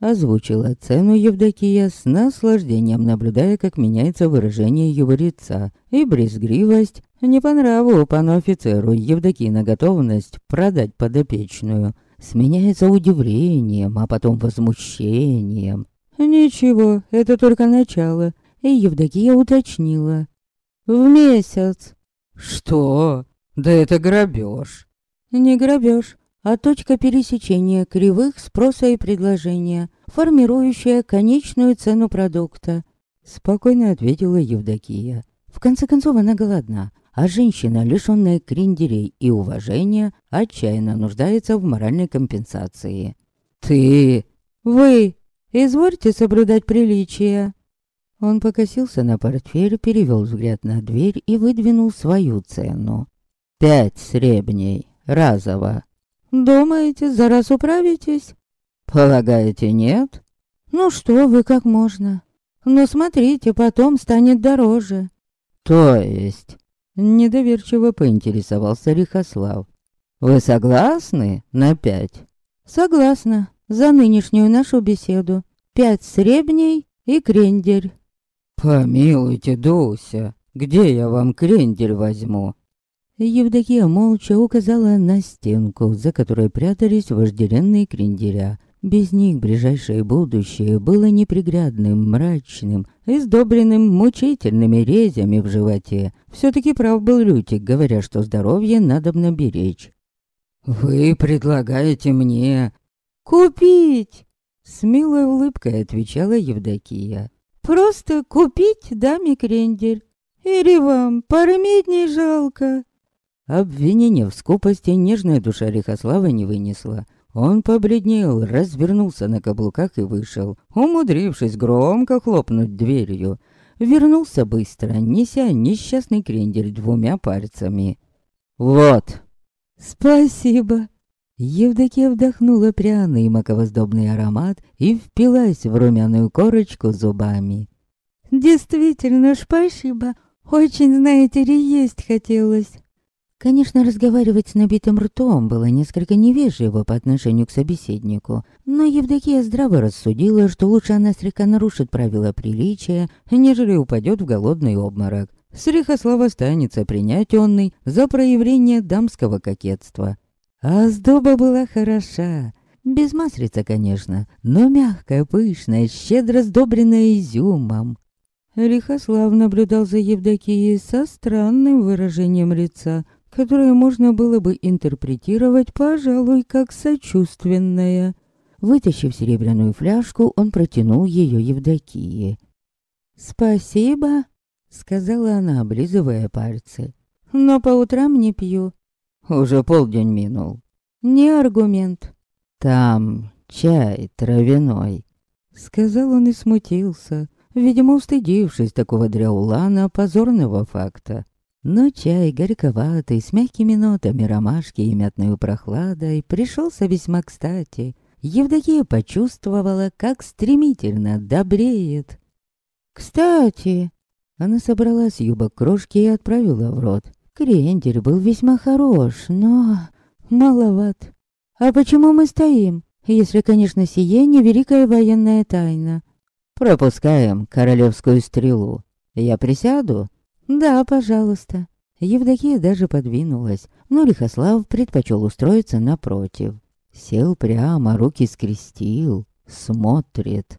Озвучила цену Евдокия с наслаждением, наблюдая, как меняется выражение его лица. И брезгливость не по нраву пану офицеру Евдокина готовность продать подопечную. Сменяется удивлением, а потом возмущением. «Ничего, это только начало и Евдокия уточнила. «В месяц». «Что? Да это грабеж». «Не грабеж, а точка пересечения кривых спроса и предложения, формирующая конечную цену продукта», спокойно ответила Евдокия. В конце концов, она голодна, а женщина, лишённая кренделей и уважения, отчаянно нуждается в моральной компенсации. «Ты! Вы! Извольте соблюдать приличия!» Он покосился на портфель, перевел взгляд на дверь и выдвинул свою цену. «Пять сребней, разово!» «Думаете, за раз управитесь?» «Полагаете, нет?» «Ну что вы, как можно? Но смотрите, потом станет дороже». «То есть?» Недоверчиво поинтересовался Рихослав. «Вы согласны на пять?» «Согласна. За нынешнюю нашу беседу. Пять сребней и крендель». «Помилуйте, Дуся, где я вам крендель возьму?» Евдокия молча указала на стенку, за которой прятались вожделенные кренделя – без них ближайшее будущее было неприглядным, мрачным, издобренным мучительными резями в животе. Все-таки прав был Лютик, говоря, что здоровье надо беречь. «Вы предлагаете мне...» «Купить!» С милой улыбкой отвечала Евдокия. «Просто купить даме крендель. Или вам пары медней жалко?» Обвинение в скупости нежная душа Рихослава не вынесла. Он побледнел, развернулся на каблуках и вышел, умудрившись громко хлопнуть дверью. Вернулся быстро, неся несчастный крендель двумя пальцами. «Вот!» «Спасибо!» Евдокия вдохнула пряный маковоздобный аромат и впилась в румяную корочку зубами. «Действительно, спасибо! Очень, знаете ли, есть хотелось!» Конечно, разговаривать с набитым ртом было несколько невежливо по отношению к собеседнику, но Евдокия здраво рассудила, что лучше она слегка нарушит правила приличия, нежели упадет в голодный обморок. Срехослав останется принятенный за проявление дамского кокетства. А сдоба была хороша. Без маслица, конечно, но мягкая, пышная, щедро сдобренная изюмом. Лихослав наблюдал за Евдокией со странным выражением лица, которое можно было бы интерпретировать, пожалуй, как сочувственное. Вытащив серебряную фляжку, он протянул ее Евдокии. «Спасибо», — сказала она, облизывая пальцы. «Но по утрам не пью». «Уже полдень минул». «Не аргумент». «Там чай травяной», — сказал он и смутился, видимо, устыдившись такого дряулана позорного факта. Но чай горьковатый, с мягкими нотами ромашки и мятной прохладой пришелся весьма кстати. Евдокия почувствовала, как стремительно добреет. «Кстати!» Она собрала с юбок крошки и отправила в рот. Крендель был весьма хорош, но маловат. «А почему мы стоим, если, конечно, сие не великая военная тайна?» «Пропускаем королевскую стрелу. Я присяду?» «Да, пожалуйста». Евдокия даже подвинулась, но Лихослав предпочел устроиться напротив. Сел прямо, руки скрестил, смотрит.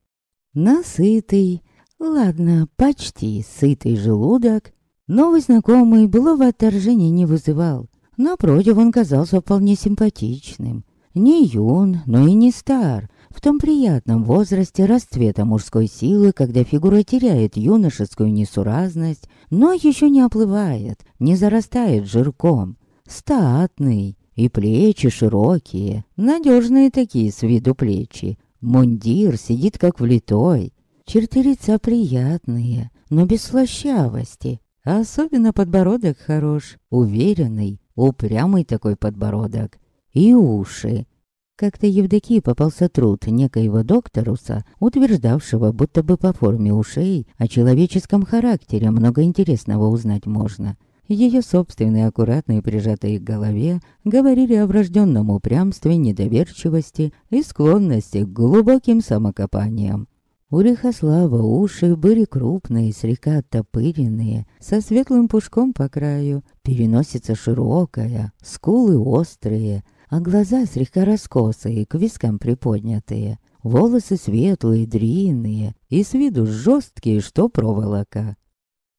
Насытый, ладно, почти сытый желудок, новый знакомый былого отторжения не вызывал. Напротив, он казался вполне симпатичным. Не юн, но и не стар, в том приятном возрасте расцвета мужской силы, когда фигура теряет юношескую несуразность, но еще не оплывает, не зарастает жирком. Статный, и плечи широкие, надежные такие с виду плечи. Мундир сидит как влитой. Черты лица приятные, но без слащавости. Особенно подбородок хорош, уверенный, упрямый такой подбородок. И уши, как-то Евдокии попался труд некоего докторуса, утверждавшего, будто бы по форме ушей о человеческом характере много интересного узнать можно. Ее собственные аккуратные прижатые к голове говорили о врожденном упрямстве, недоверчивости и склонности к глубоким самокопаниям. У Лихослава уши были крупные, слегка оттопыренные, со светлым пушком по краю, переносица широкая, скулы острые, а глаза слегка раскосые, к вискам приподнятые. Волосы светлые, длинные и с виду жесткие, что проволока.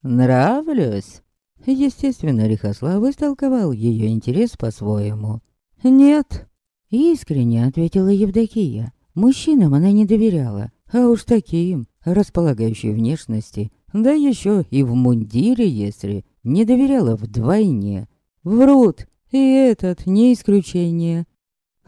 «Нравлюсь?» Естественно, Рихослав истолковал ее интерес по-своему. «Нет», — искренне ответила Евдокия. Мужчинам она не доверяла, а уж таким, располагающей внешности, да еще и в мундире, если, не доверяла вдвойне. Врут, и этот не исключение.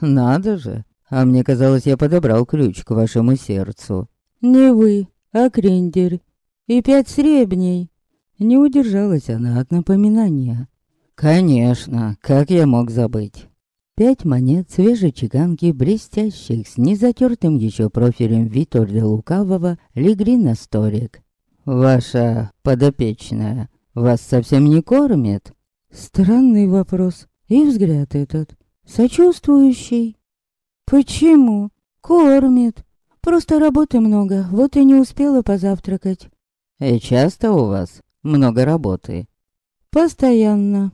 Надо же, а мне казалось, я подобрал ключ к вашему сердцу. Не вы, а крендель. И пять сребней. Не удержалась она от напоминания. Конечно, как я мог забыть? Пять монет свежей чеканки, блестящих, с незатертым еще профилем Виторда Лукавого, легли на столик. «Ваша подопечная вас совсем не кормит?» Странный вопрос. И взгляд этот. Сочувствующий. «Почему? Кормит. Просто работы много, вот и не успела позавтракать». «И часто у вас много работы?» «Постоянно».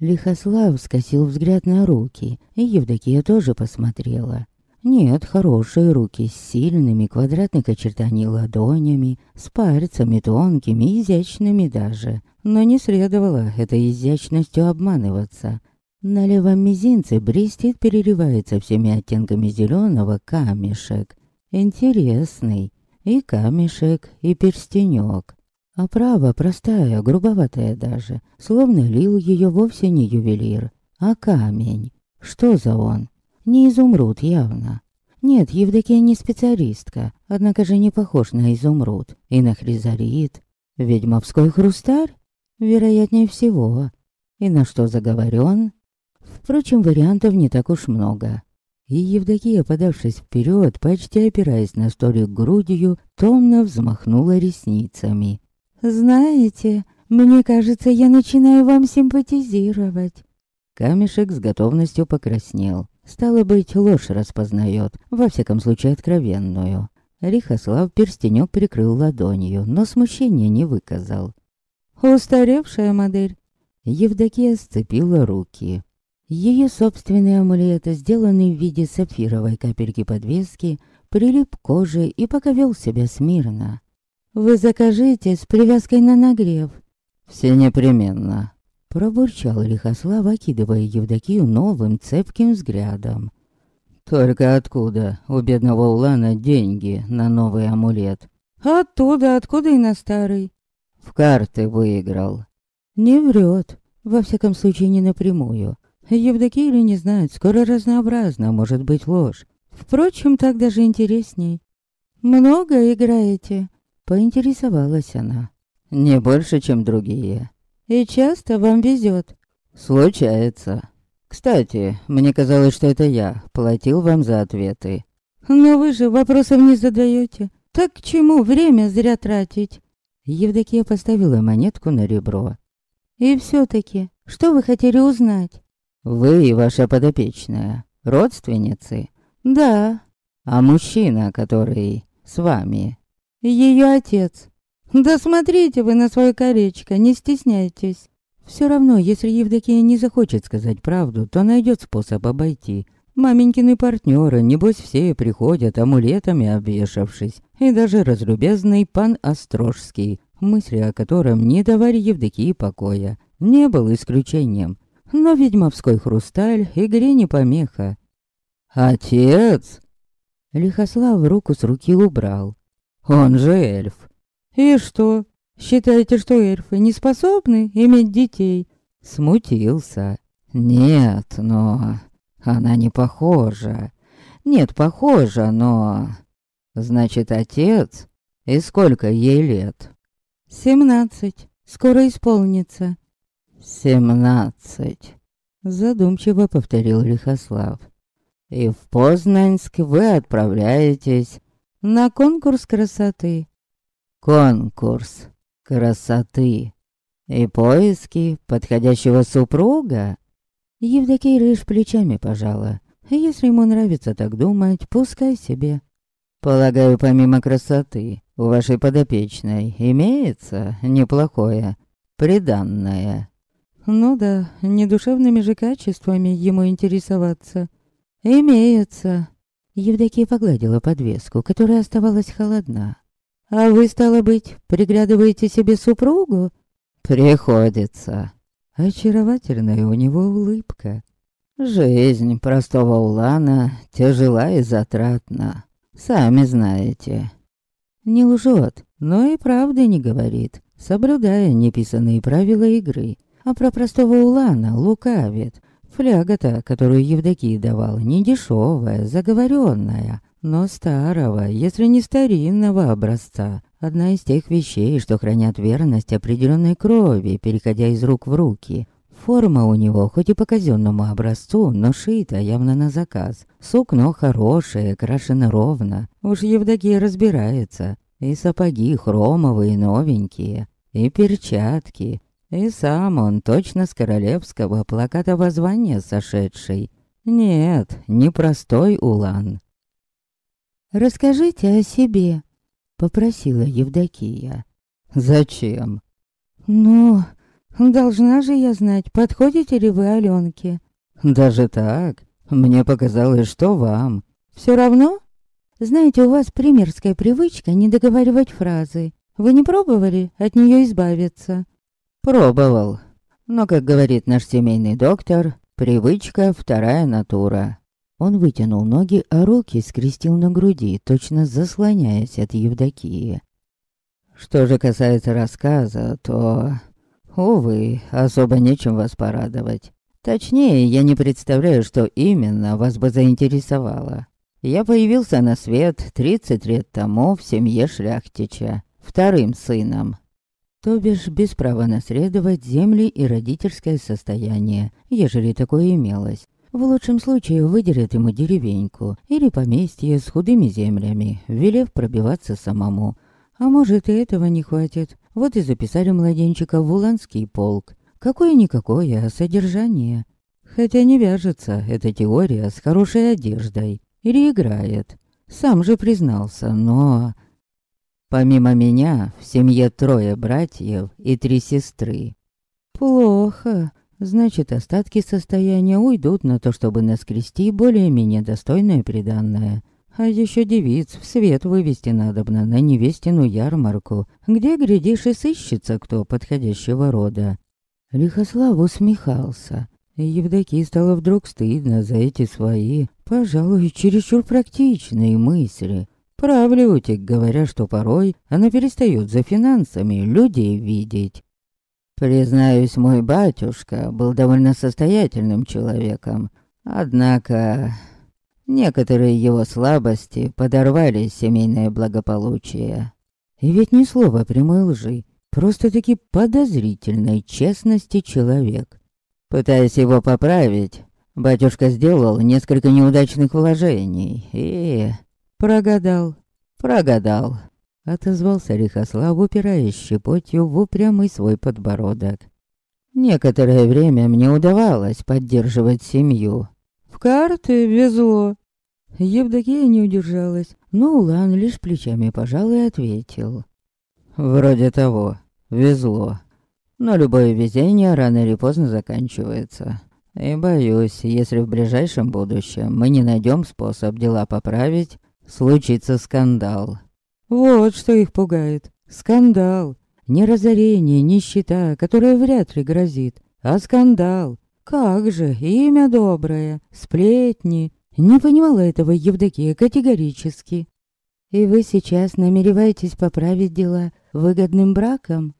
Лихослав скосил взгляд на руки, и Евдокия тоже посмотрела. Нет, хорошие руки с сильными квадратных очертаний ладонями, с пальцами тонкими, изящными даже. Но не следовало этой изящностью обманываться. На левом мизинце блестит, переливается всеми оттенками зеленого камешек. Интересный. И камешек, и перстенек. А право простая, грубоватая даже, словно лил ее вовсе не ювелир, а камень. Что за он? Не изумруд явно. Нет, Евдокия не специалистка, однако же не похож на изумруд и на хризолит. Ведьмовской хрусталь? Вероятнее всего. И на что заговорен? Впрочем, вариантов не так уж много. И Евдокия, подавшись вперед, почти опираясь на столик грудью, томно взмахнула ресницами. «Знаете, мне кажется, я начинаю вам симпатизировать». Камешек с готовностью покраснел. Стало быть, ложь распознает, во всяком случае откровенную. Рихослав перстенек прикрыл ладонью, но смущения не выказал. «Устаревшая модель». Евдокия сцепила руки. Ее собственный амулет, сделанный в виде сапфировой капельки подвески, прилип к коже и пока вел себя смирно. Вы закажите с привязкой на нагрев. Все непременно. Пробурчал Лихослав, окидывая Евдокию новым цепким взглядом. Только откуда у бедного Улана деньги на новый амулет? Оттуда, откуда и на старый. В карты выиграл. Не врет. Во всяком случае, не напрямую. Евдокия или не знает, скоро разнообразно может быть ложь. Впрочем, так даже интересней. Много играете? Поинтересовалась она. Не больше, чем другие. И часто вам везет. Случается. Кстати, мне казалось, что это я платил вам за ответы. Но вы же вопросов не задаете. Так к чему время зря тратить? Евдокия поставила монетку на ребро. И все-таки, что вы хотели узнать? Вы и ваша подопечная родственницы? Да. А мужчина, который с вами, ее отец. Да смотрите вы на свое колечко, не стесняйтесь. Все равно, если Евдокия не захочет сказать правду, то найдет способ обойти. Маменькины партнеры, небось, все приходят амулетами обвешавшись. И даже разлюбезный пан Острожский, мысли о котором не давали Евдокии покоя, не был исключением. Но ведьмовской хрусталь игре не помеха. «Отец!» Лихослав руку с руки убрал. Он же эльф. И что? Считаете, что эльфы не способны иметь детей? Смутился. Нет, но... Она не похожа. Нет, похожа, но... Значит, отец? И сколько ей лет? Семнадцать. Скоро исполнится. Семнадцать. Задумчиво повторил Лихослав. И в Познанск вы отправляетесь на конкурс красоты. Конкурс красоты и поиски подходящего супруга. Евдокия лишь плечами пожала. Если ему нравится так думать, пускай себе. Полагаю, помимо красоты, у вашей подопечной имеется неплохое приданное. Ну да, не душевными же качествами ему интересоваться. Имеется. Евдокия погладила подвеску, которая оставалась холодна. «А вы, стало быть, приглядываете себе супругу?» «Приходится». Очаровательная у него улыбка. «Жизнь простого улана тяжела и затратна, сами знаете». Не лжет, но и правды не говорит, соблюдая неписанные правила игры. А про простого улана лукавит. Фляга-то, которую Евдокия давал, не дешевая, заговоренная, но старого, если не старинного образца. Одна из тех вещей, что хранят верность определенной крови, переходя из рук в руки. Форма у него, хоть и по казенному образцу, но шита явно на заказ. Сукно хорошее, крашено ровно. Уж Евдокия разбирается. И сапоги хромовые, новенькие. И перчатки. И сам он точно с королевского плаката воззвания сошедший. Нет, не простой улан. «Расскажите о себе», — попросила Евдокия. «Зачем?» «Ну, Должна же я знать, подходите ли вы Аленке. Даже так? Мне показалось, что вам. Все равно? Знаете, у вас примерская привычка не договаривать фразы. Вы не пробовали от нее избавиться? Пробовал. Но, как говорит наш семейный доктор, привычка — вторая натура. Он вытянул ноги, а руки скрестил на груди, точно заслоняясь от Евдокии. Что же касается рассказа, то Увы, особо нечем вас порадовать. Точнее, я не представляю, что именно вас бы заинтересовало. Я появился на свет 30 лет тому в семье шляхтича, вторым сыном. То бишь без права наследовать земли и родительское состояние, ежели такое имелось. В лучшем случае выделят ему деревеньку или поместье с худыми землями, велев пробиваться самому. А может и этого не хватит. Вот и записали младенчика в Уланский полк. Какое-никакое, содержание. Хотя не вяжется эта теория с хорошей одеждой. Или играет. Сам же признался, но... Помимо меня, в семье трое братьев и три сестры. Плохо. Значит, остатки состояния уйдут на то, чтобы наскрести более-менее достойное приданное. А еще девиц в свет вывести надобно на невестину ярмарку, где, глядишь, и сыщется кто подходящего рода. Лихослав усмехался. Евдокии стало вдруг стыдно за эти свои, пожалуй, чересчур практичные мысли. Прав ли утек, говоря, что порой она перестает за финансами людей видеть. Признаюсь, мой батюшка был довольно состоятельным человеком. Однако Некоторые его слабости подорвали семейное благополучие. И ведь ни слова прямой лжи, просто-таки подозрительной честности человек. Пытаясь его поправить, батюшка сделал несколько неудачных вложений и... Прогадал, прогадал. Отозвался Рихослав, упираясь щепотью в упрямый свой подбородок. Некоторое время мне удавалось поддерживать семью. В карты везло, Евдокия не удержалась, но Улан лишь плечами пожал и ответил. «Вроде того. Везло. Но любое везение рано или поздно заканчивается. И боюсь, если в ближайшем будущем мы не найдем способ дела поправить, случится скандал». Вот что их пугает. Скандал. Не разорение, нищета, которая вряд ли грозит, а скандал. Как же, имя доброе, сплетни, не понимала этого Евдокия категорически. «И вы сейчас намереваетесь поправить дела выгодным браком?»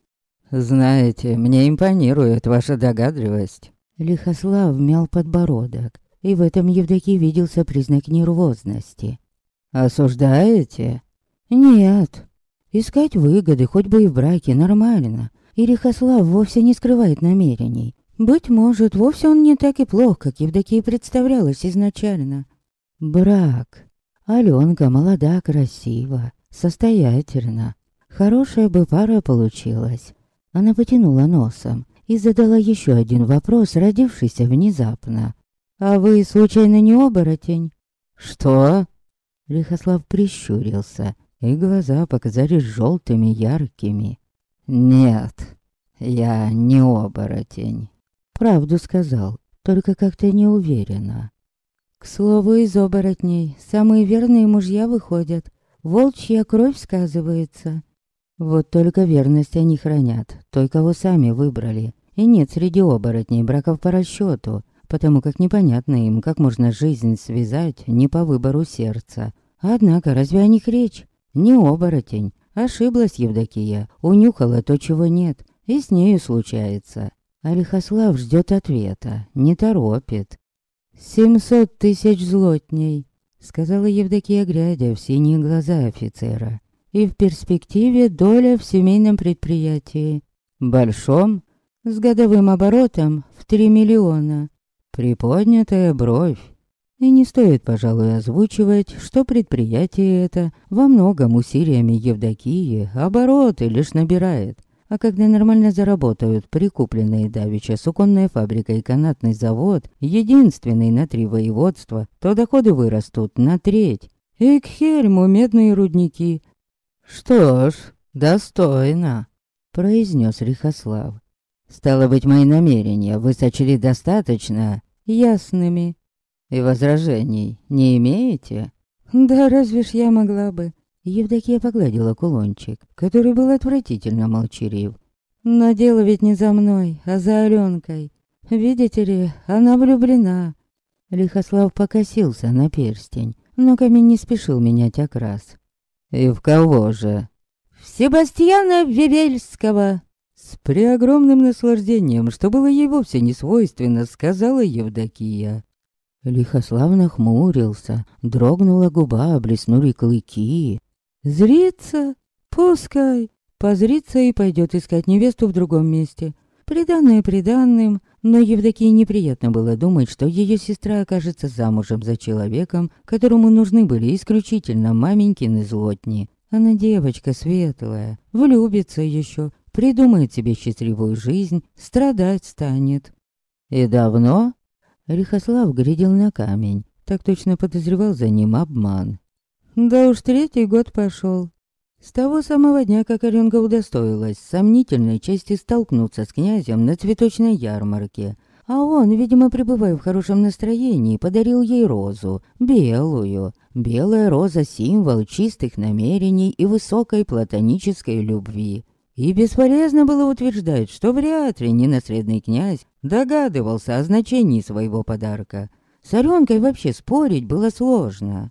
«Знаете, мне импонирует ваша догадливость». Лихослав мял подбородок, и в этом Евдокий виделся признак нервозности. «Осуждаете?» «Нет. Искать выгоды, хоть бы и в браке, нормально. И Лихослав вовсе не скрывает намерений. Быть может, вовсе он не так и плох, как Евдокии представлялось изначально. Брак. Аленка молода, красива, состоятельна. Хорошая бы пара получилась. Она потянула носом и задала еще один вопрос, родившийся внезапно. «А вы, случайно, не оборотень?» «Что?» Лихослав прищурился, и глаза показались желтыми, яркими. «Нет, я не оборотень». Правду сказал, только как-то неуверенно. К слову, из оборотней самые верные мужья выходят. Волчья кровь сказывается. Вот только верность они хранят, той, кого сами выбрали. И нет среди оборотней браков по расчету, потому как непонятно им, как можно жизнь связать не по выбору сердца. Однако, разве о них речь? Не оборотень. Ошиблась Евдокия, унюхала то, чего нет, и с нею случается. А Лихослав ждет ответа, не торопит. «Семьсот тысяч злотней», — сказала Евдокия, глядя в синие глаза офицера. «И в перспективе доля в семейном предприятии. Большом, с годовым оборотом в три миллиона. Приподнятая бровь. И не стоит, пожалуй, озвучивать, что предприятие это во многом усилиями Евдокии обороты лишь набирает. А когда нормально заработают прикупленные давеча суконная фабрика и канатный завод, единственный на три воеводства, то доходы вырастут на треть. И к Хельму медные рудники. «Что ж, достойно», — произнес Рихослав. «Стало быть, мои намерения вы сочли достаточно ясными. И возражений не имеете?» «Да разве ж я могла бы?» Евдокия погладила кулончик, который был отвратительно молчалив. «Но дело ведь не за мной, а за Аленкой. Видите ли, она влюблена». Лихослав покосился на перстень, но камень не спешил менять окрас. «И в кого же?» «В Себастьяна Вивельского!» С преогромным наслаждением, что было ей вовсе не свойственно, сказала Евдокия. Лихослав нахмурился, дрогнула губа, блеснули клыки. Зрится? Пускай. Позрится и пойдет искать невесту в другом месте. Приданное приданным, но Евдокии неприятно было думать, что ее сестра окажется замужем за человеком, которому нужны были исключительно маменькины злотни. Она девочка светлая, влюбится еще, придумает себе счастливую жизнь, страдать станет. И давно? Рихослав глядел на камень, так точно подозревал за ним обман. Да уж третий год пошел. С того самого дня, как Оренга удостоилась сомнительной чести столкнуться с князем на цветочной ярмарке, а он, видимо, пребывая в хорошем настроении, подарил ей розу, белую. Белая роза — символ чистых намерений и высокой платонической любви. И бесполезно было утверждать, что вряд ли ненаследный князь догадывался о значении своего подарка. С Оренкой вообще спорить было сложно.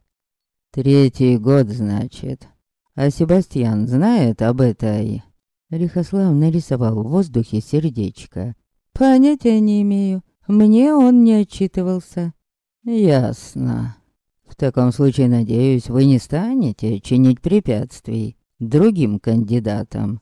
Третий год, значит. А Себастьян знает об этой... Лихослав нарисовал в воздухе сердечко. Понятия не имею. Мне он не отчитывался. Ясно. В таком случае, надеюсь, вы не станете чинить препятствий другим кандидатам.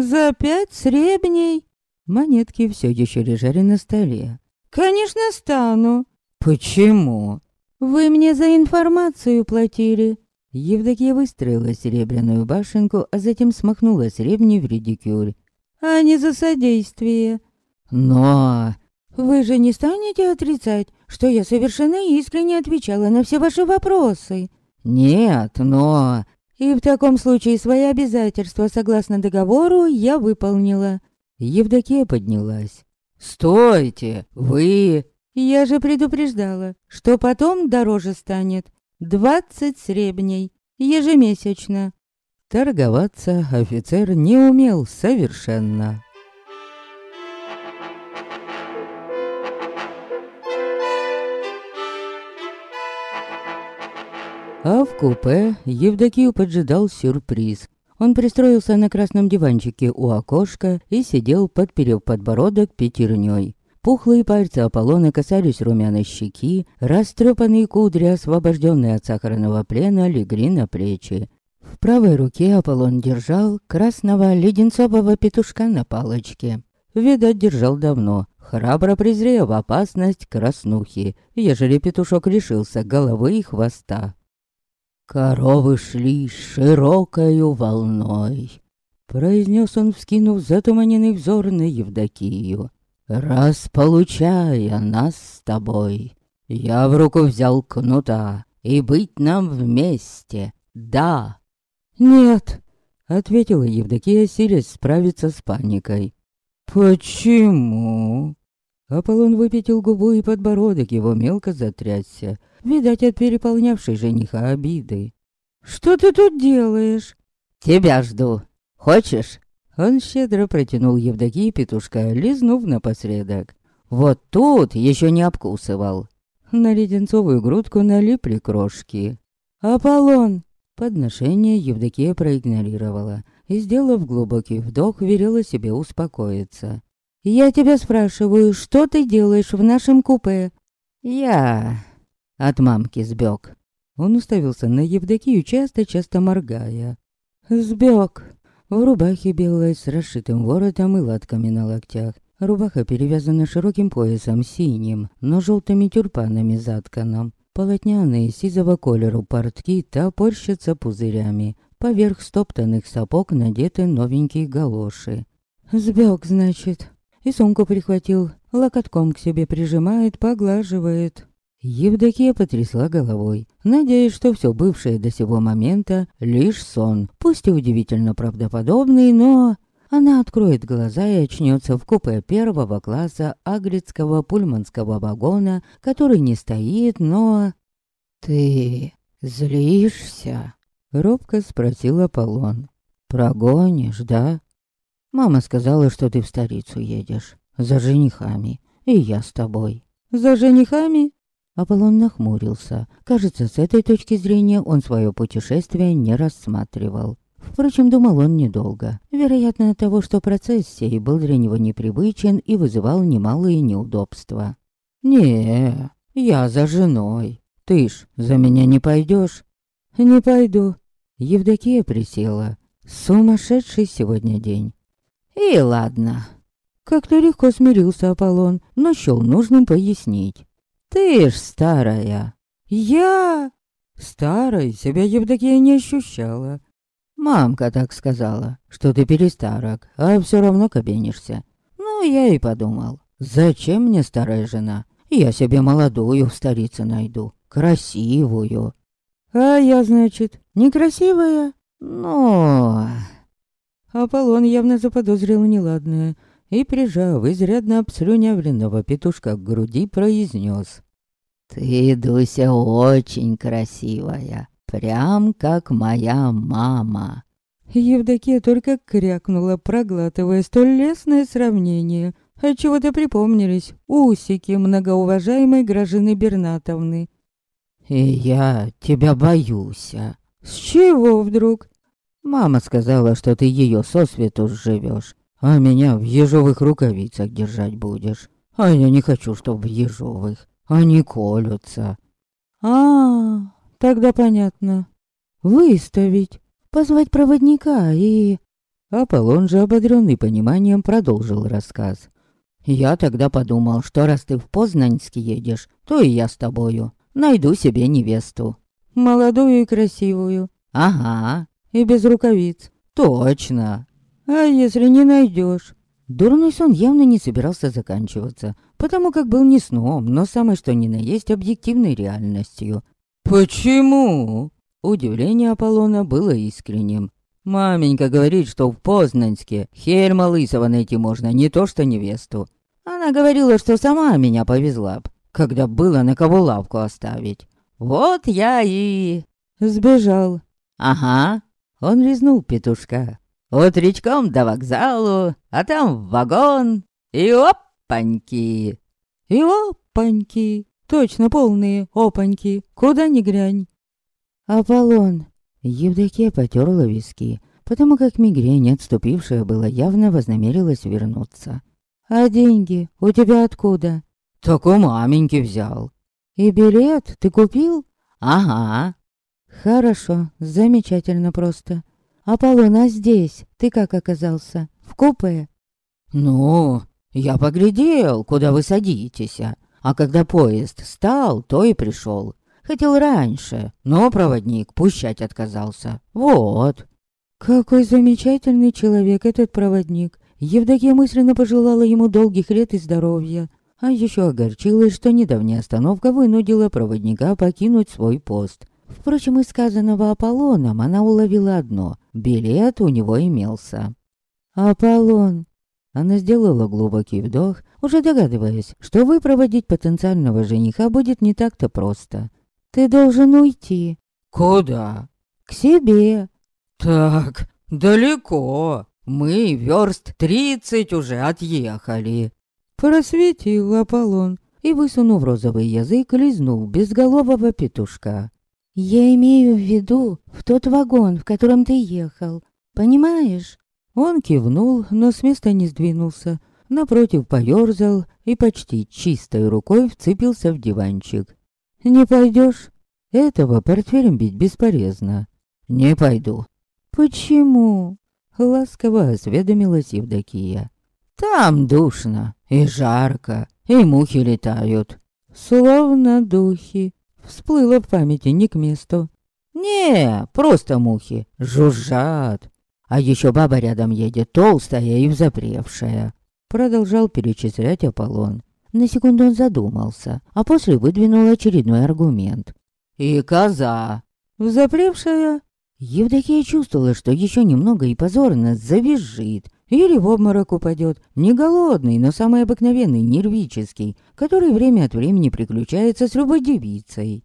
За пять сребней? Монетки все еще лежали на столе. Конечно, стану. Почему? «Вы мне за информацию платили!» Евдокия выстроила серебряную башенку, а затем смахнула сребни в редикюль. «А не за содействие!» «Но...» «Вы же не станете отрицать, что я совершенно искренне отвечала на все ваши вопросы?» «Нет, но...» «И в таком случае свои обязательства, согласно договору, я выполнила». Евдокия поднялась. «Стойте! Вы...» Я же предупреждала, что потом дороже станет. Двадцать сребней ежемесячно. Торговаться офицер не умел совершенно. А в купе Евдокию поджидал сюрприз. Он пристроился на красном диванчике у окошка и сидел, подперев подбородок пятерней. Пухлые пальцы Аполлона касались румяной щеки, растрепанные кудри, освобожденные от сахарного плена, легли на плечи. В правой руке Аполлон держал красного леденцового петушка на палочке. Видать, держал давно, храбро презрев опасность краснухи, ежели петушок лишился головы и хвоста. «Коровы шли широкою волной», — произнес он, вскинув затуманенный взор на Евдокию. Раз получая нас с тобой, я в руку взял кнута, и быть нам вместе, да. Нет, ответила Евдокия, силясь справиться с паникой. Почему? Аполлон выпятил губу и подбородок его мелко затрясся, видать от переполнявшей жениха обиды. «Что ты тут делаешь?» «Тебя жду. Хочешь?» Он щедро протянул Евдокии петушка, лизнув напоследок. Вот тут еще не обкусывал. На леденцовую грудку налипли крошки. «Аполлон!» Подношение Евдокия проигнорировала и, сделав глубокий вдох, велела себе успокоиться. «Я тебя спрашиваю, что ты делаешь в нашем купе?» «Я...» От мамки сбег. Он уставился на Евдокию, часто-часто моргая. Сбег. В рубахе белой с расшитым воротом и латками на локтях. Рубаха перевязана широким поясом синим, но желтыми тюрпанами затканным. Полотняные сизого колеру портки топорщатся пузырями. Поверх стоптанных сапог надеты новенькие галоши. Сбег, значит. И сумку прихватил, локотком к себе прижимает, поглаживает. Евдокия потрясла головой, надеясь, что все бывшее до сего момента лишь сон, пусть и удивительно правдоподобный, но... Она откроет глаза и очнется в купе первого класса агридского пульманского вагона, который не стоит, но... «Ты злишься?» — робко спросил Аполлон. «Прогонишь, да?» «Мама сказала, что ты в столицу едешь. За женихами. И я с тобой». «За женихами?» Аполлон нахмурился. Кажется, с этой точки зрения он свое путешествие не рассматривал. Впрочем, думал он недолго. Вероятно, от того, что процесс сей был для него непривычен и вызывал немалые неудобства. «Не, я за женой. Ты ж за меня не пойдешь?» «Не пойду». Евдокия присела. «Сумасшедший сегодня день». «И ладно». Как-то легко смирился Аполлон, но счел нужным пояснить. Ты ж старая. Я? Старой себя Евдокия не ощущала. Мамка так сказала, что ты перестарок, а все равно кабенишься. Ну, я и подумал, зачем мне старая жена? Я себе молодую в старице найду, красивую. А я, значит, некрасивая? Ну... Аполлон явно заподозрил неладное и, прижав изрядно обслюнявленного петушка к груди, произнес. «Ты, Дуся, очень красивая, прям как моя мама». Евдокия только крякнула, проглатывая столь лестное сравнение. Отчего-то припомнились усики многоуважаемой Гражины Бернатовны. «И я тебя боюсь». А?» «С чего вдруг?» «Мама сказала, что ты ее сосвету живешь. А меня в ежовых рукавицах держать будешь. А я не хочу, чтоб в ежовых. Они колются. А, -а, а, тогда понятно. Выставить, позвать проводника и... Аполлон же, ободренный пониманием, продолжил рассказ. «Я тогда подумал, что раз ты в Познанск едешь, то и я с тобою. Найду себе невесту». «Молодую и красивую». «Ага». «И без рукавиц». «Точно». А если не найдешь? Дурной сон явно не собирался заканчиваться, потому как был не сном, но самое что ни на есть объективной реальностью. «Почему?» Удивление Аполлона было искренним. «Маменька говорит, что в Познанске Хельма Лысого найти можно, не то что невесту. Она говорила, что сама меня повезла б, когда было на кого лавку оставить. Вот я и...» «Сбежал». «Ага». Он резнул петушка. Утречком до вокзалу, а там в вагон. И опаньки! И опаньки! Точно полные опаньки, куда ни глянь. Аполлон. Евдокия потерла виски, потому как мигрень, отступившая была, явно вознамерилась вернуться. «А деньги у тебя откуда?» «Так у маменьки взял». «И билет ты купил?» «Ага». «Хорошо, замечательно просто. «Аполлон, а здесь ты как оказался? В купе?» «Ну, я поглядел, куда вы садитесь, а когда поезд стал, то и пришел. Хотел раньше, но проводник пущать отказался. Вот». «Какой замечательный человек этот проводник!» Евдокия мысленно пожелала ему долгих лет и здоровья. А еще огорчилась, что недавняя остановка вынудила проводника покинуть свой пост. Впрочем, из сказанного Аполлоном она уловила одно — билет у него имелся. «Аполлон!» Она сделала глубокий вдох, уже догадываясь, что выпроводить потенциального жениха будет не так-то просто. «Ты должен уйти». «Куда?» «К себе». «Так, далеко. Мы верст тридцать уже отъехали». Просветил Аполлон и, высунув розовый язык, лизнул безголового петушка. Я имею в виду в тот вагон, в котором ты ехал. Понимаешь? Он кивнул, но с места не сдвинулся. Напротив поёрзал и почти чистой рукой вцепился в диванчик. «Не пойдешь? Этого портфелем бить бесполезно». «Не пойду». «Почему?» Ласково осведомилась Евдокия. «Там душно и жарко, и мухи летают». «Словно духи», всплыло в памяти не к месту. «Не, просто мухи, жужжат. А еще баба рядом едет, толстая и взапревшая». Продолжал перечислять Аполлон. На секунду он задумался, а после выдвинул очередной аргумент. «И коза!» «Взапревшая?» Евдокия чувствовала, что еще немного и позорно завизжит. Или в обморок упадет. Не голодный, но самый обыкновенный, нервический, который время от времени приключается с любой девицей.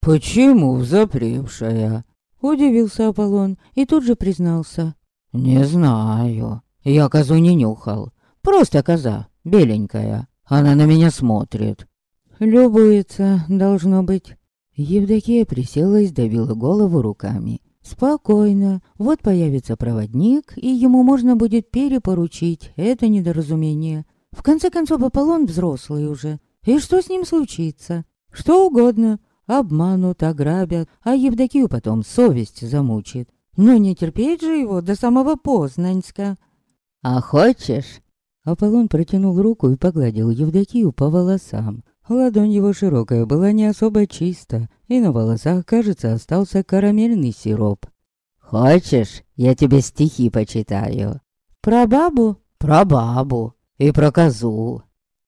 «Почему взапревшая?» Удивился Аполлон и тут же признался. «Не знаю. Я козу не нюхал. Просто коза, беленькая. Она на меня смотрит». «Любуется, должно быть». Евдокия присела и сдавила голову руками. Спокойно. Вот появится проводник, и ему можно будет перепоручить это недоразумение. В конце концов, Аполлон взрослый уже. И что с ним случится? Что угодно. Обманут, ограбят, а Евдокию потом совесть замучит. Но не терпеть же его до самого Познаньска. «А хочешь?» Аполлон протянул руку и погладил Евдокию по волосам. Ладонь его широкая была не особо чиста, и на волосах, кажется, остался карамельный сироп. «Хочешь, я тебе стихи почитаю?» «Про бабу?» «Про бабу и про козу.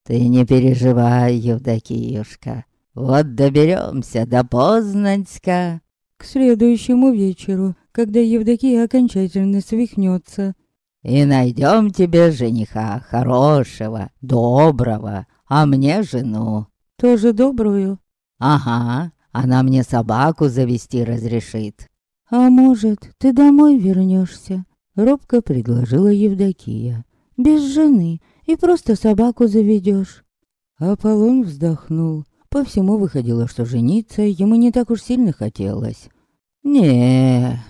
Ты не переживай, Евдокиюшка. Вот доберемся до Познанска». К следующему вечеру, когда Евдокия окончательно свихнется. «И найдем тебе жениха хорошего, доброго, а мне жену». «Тоже добрую?» «Ага, она мне собаку завести разрешит». «А может, ты домой вернешься? Робко предложила Евдокия. «Без жены и просто собаку заведешь». Аполлон вздохнул. По всему выходило, что жениться ему не так уж сильно хотелось. не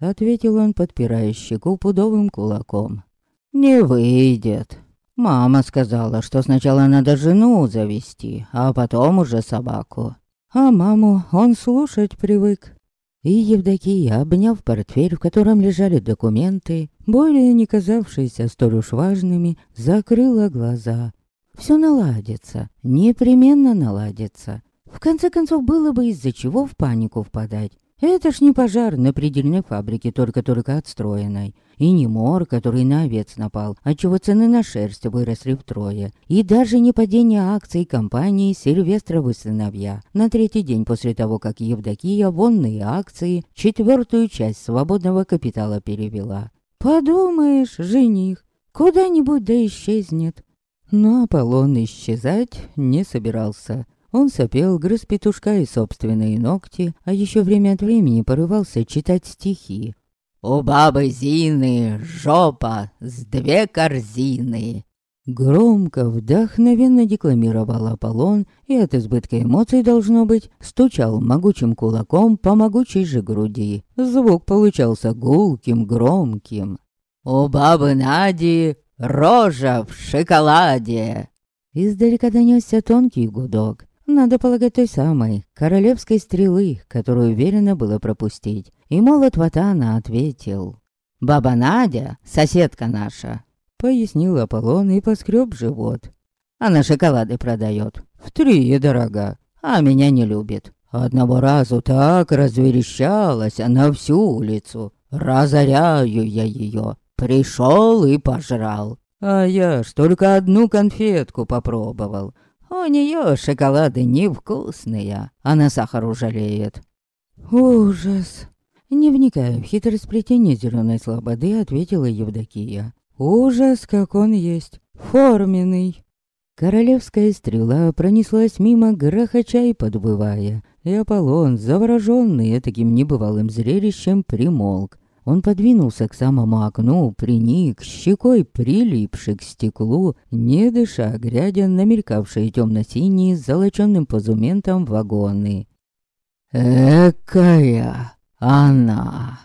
ответил он, подпирая щеку пудовым кулаком. «Не выйдет. Мама сказала, что сначала надо жену завести, а потом уже собаку. А маму он слушать привык. И Евдокия, обняв портфель, в котором лежали документы, более не казавшиеся столь уж важными, закрыла глаза. Все наладится, непременно наладится. В конце концов, было бы из-за чего в панику впадать. Это ж не пожар на предельной фабрике, только-только отстроенной. И не мор, который на овец напал, отчего цены на шерсть выросли втрое. И даже не падение акций компании «Сильвестровы сыновья» на третий день после того, как Евдокия вонные акции четвертую часть свободного капитала перевела. Подумаешь, жених, куда-нибудь да исчезнет. Но Аполлон исчезать не собирался. Он сопел, грыз петушка и собственные ногти, а еще время от времени порывался читать стихи. «У бабы Зины жопа с две корзины!» Громко, вдохновенно декламировал Аполлон и от избытка эмоций, должно быть, стучал могучим кулаком по могучей же груди. Звук получался гулким, громким. «У бабы Нади рожа в шоколаде!» Издалека донесся тонкий гудок. Надо полагать той самой, королевской стрелы, которую уверенно было пропустить. И молот Ватана ответил. «Баба Надя, соседка наша», — пояснил Аполлон и поскреб живот. «Она шоколады продает. В три дорога, а меня не любит. Одного разу так разверещалась она всю улицу. Разоряю я ее. Пришел и пожрал. А я ж только одну конфетку попробовал. У нее шоколады невкусные, а на сахару жалеет. Ужас. Не вникая в хитросплетение зеленой слободы, ответила Евдокия. Ужас, как он есть. Форменный. Королевская стрела пронеслась мимо, грохоча и подбывая. И Аполлон, завороженный таким небывалым зрелищем, примолк. Он подвинулся к самому окну, приник, щекой прилипший к стеклу, не дыша, глядя на мелькавшие темно-синие с золоченным позументом вагоны. Экая она.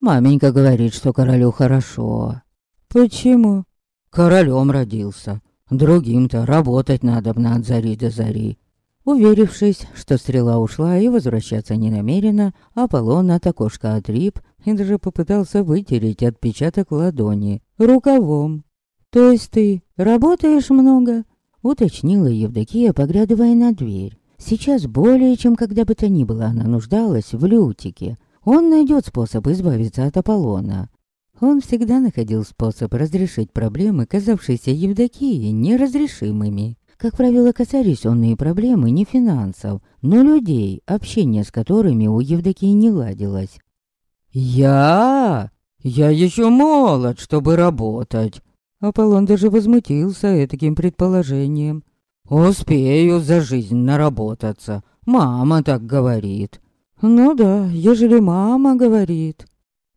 Маменька говорит, что королю хорошо. Почему? Королем родился. Другим-то работать надо от зари до зари. Уверившись, что стрела ушла и возвращаться не намерена, Аполлон от окошка отриб и даже попытался вытереть отпечаток ладони рукавом. «То есть ты работаешь много?» — уточнила Евдокия, поглядывая на дверь. Сейчас более чем когда бы то ни было она нуждалась в Лютике. Он найдет способ избавиться от Аполлона. Он всегда находил способ разрешить проблемы, казавшиеся Евдокии неразрешимыми. Как правило, касались онные проблемы не финансов, но людей, общение с которыми у Евдокии не ладилось. «Я? Я еще молод, чтобы работать!» Аполлон даже возмутился таким предположением. «Успею за жизнь наработаться. Мама так говорит». «Ну да, ежели мама говорит».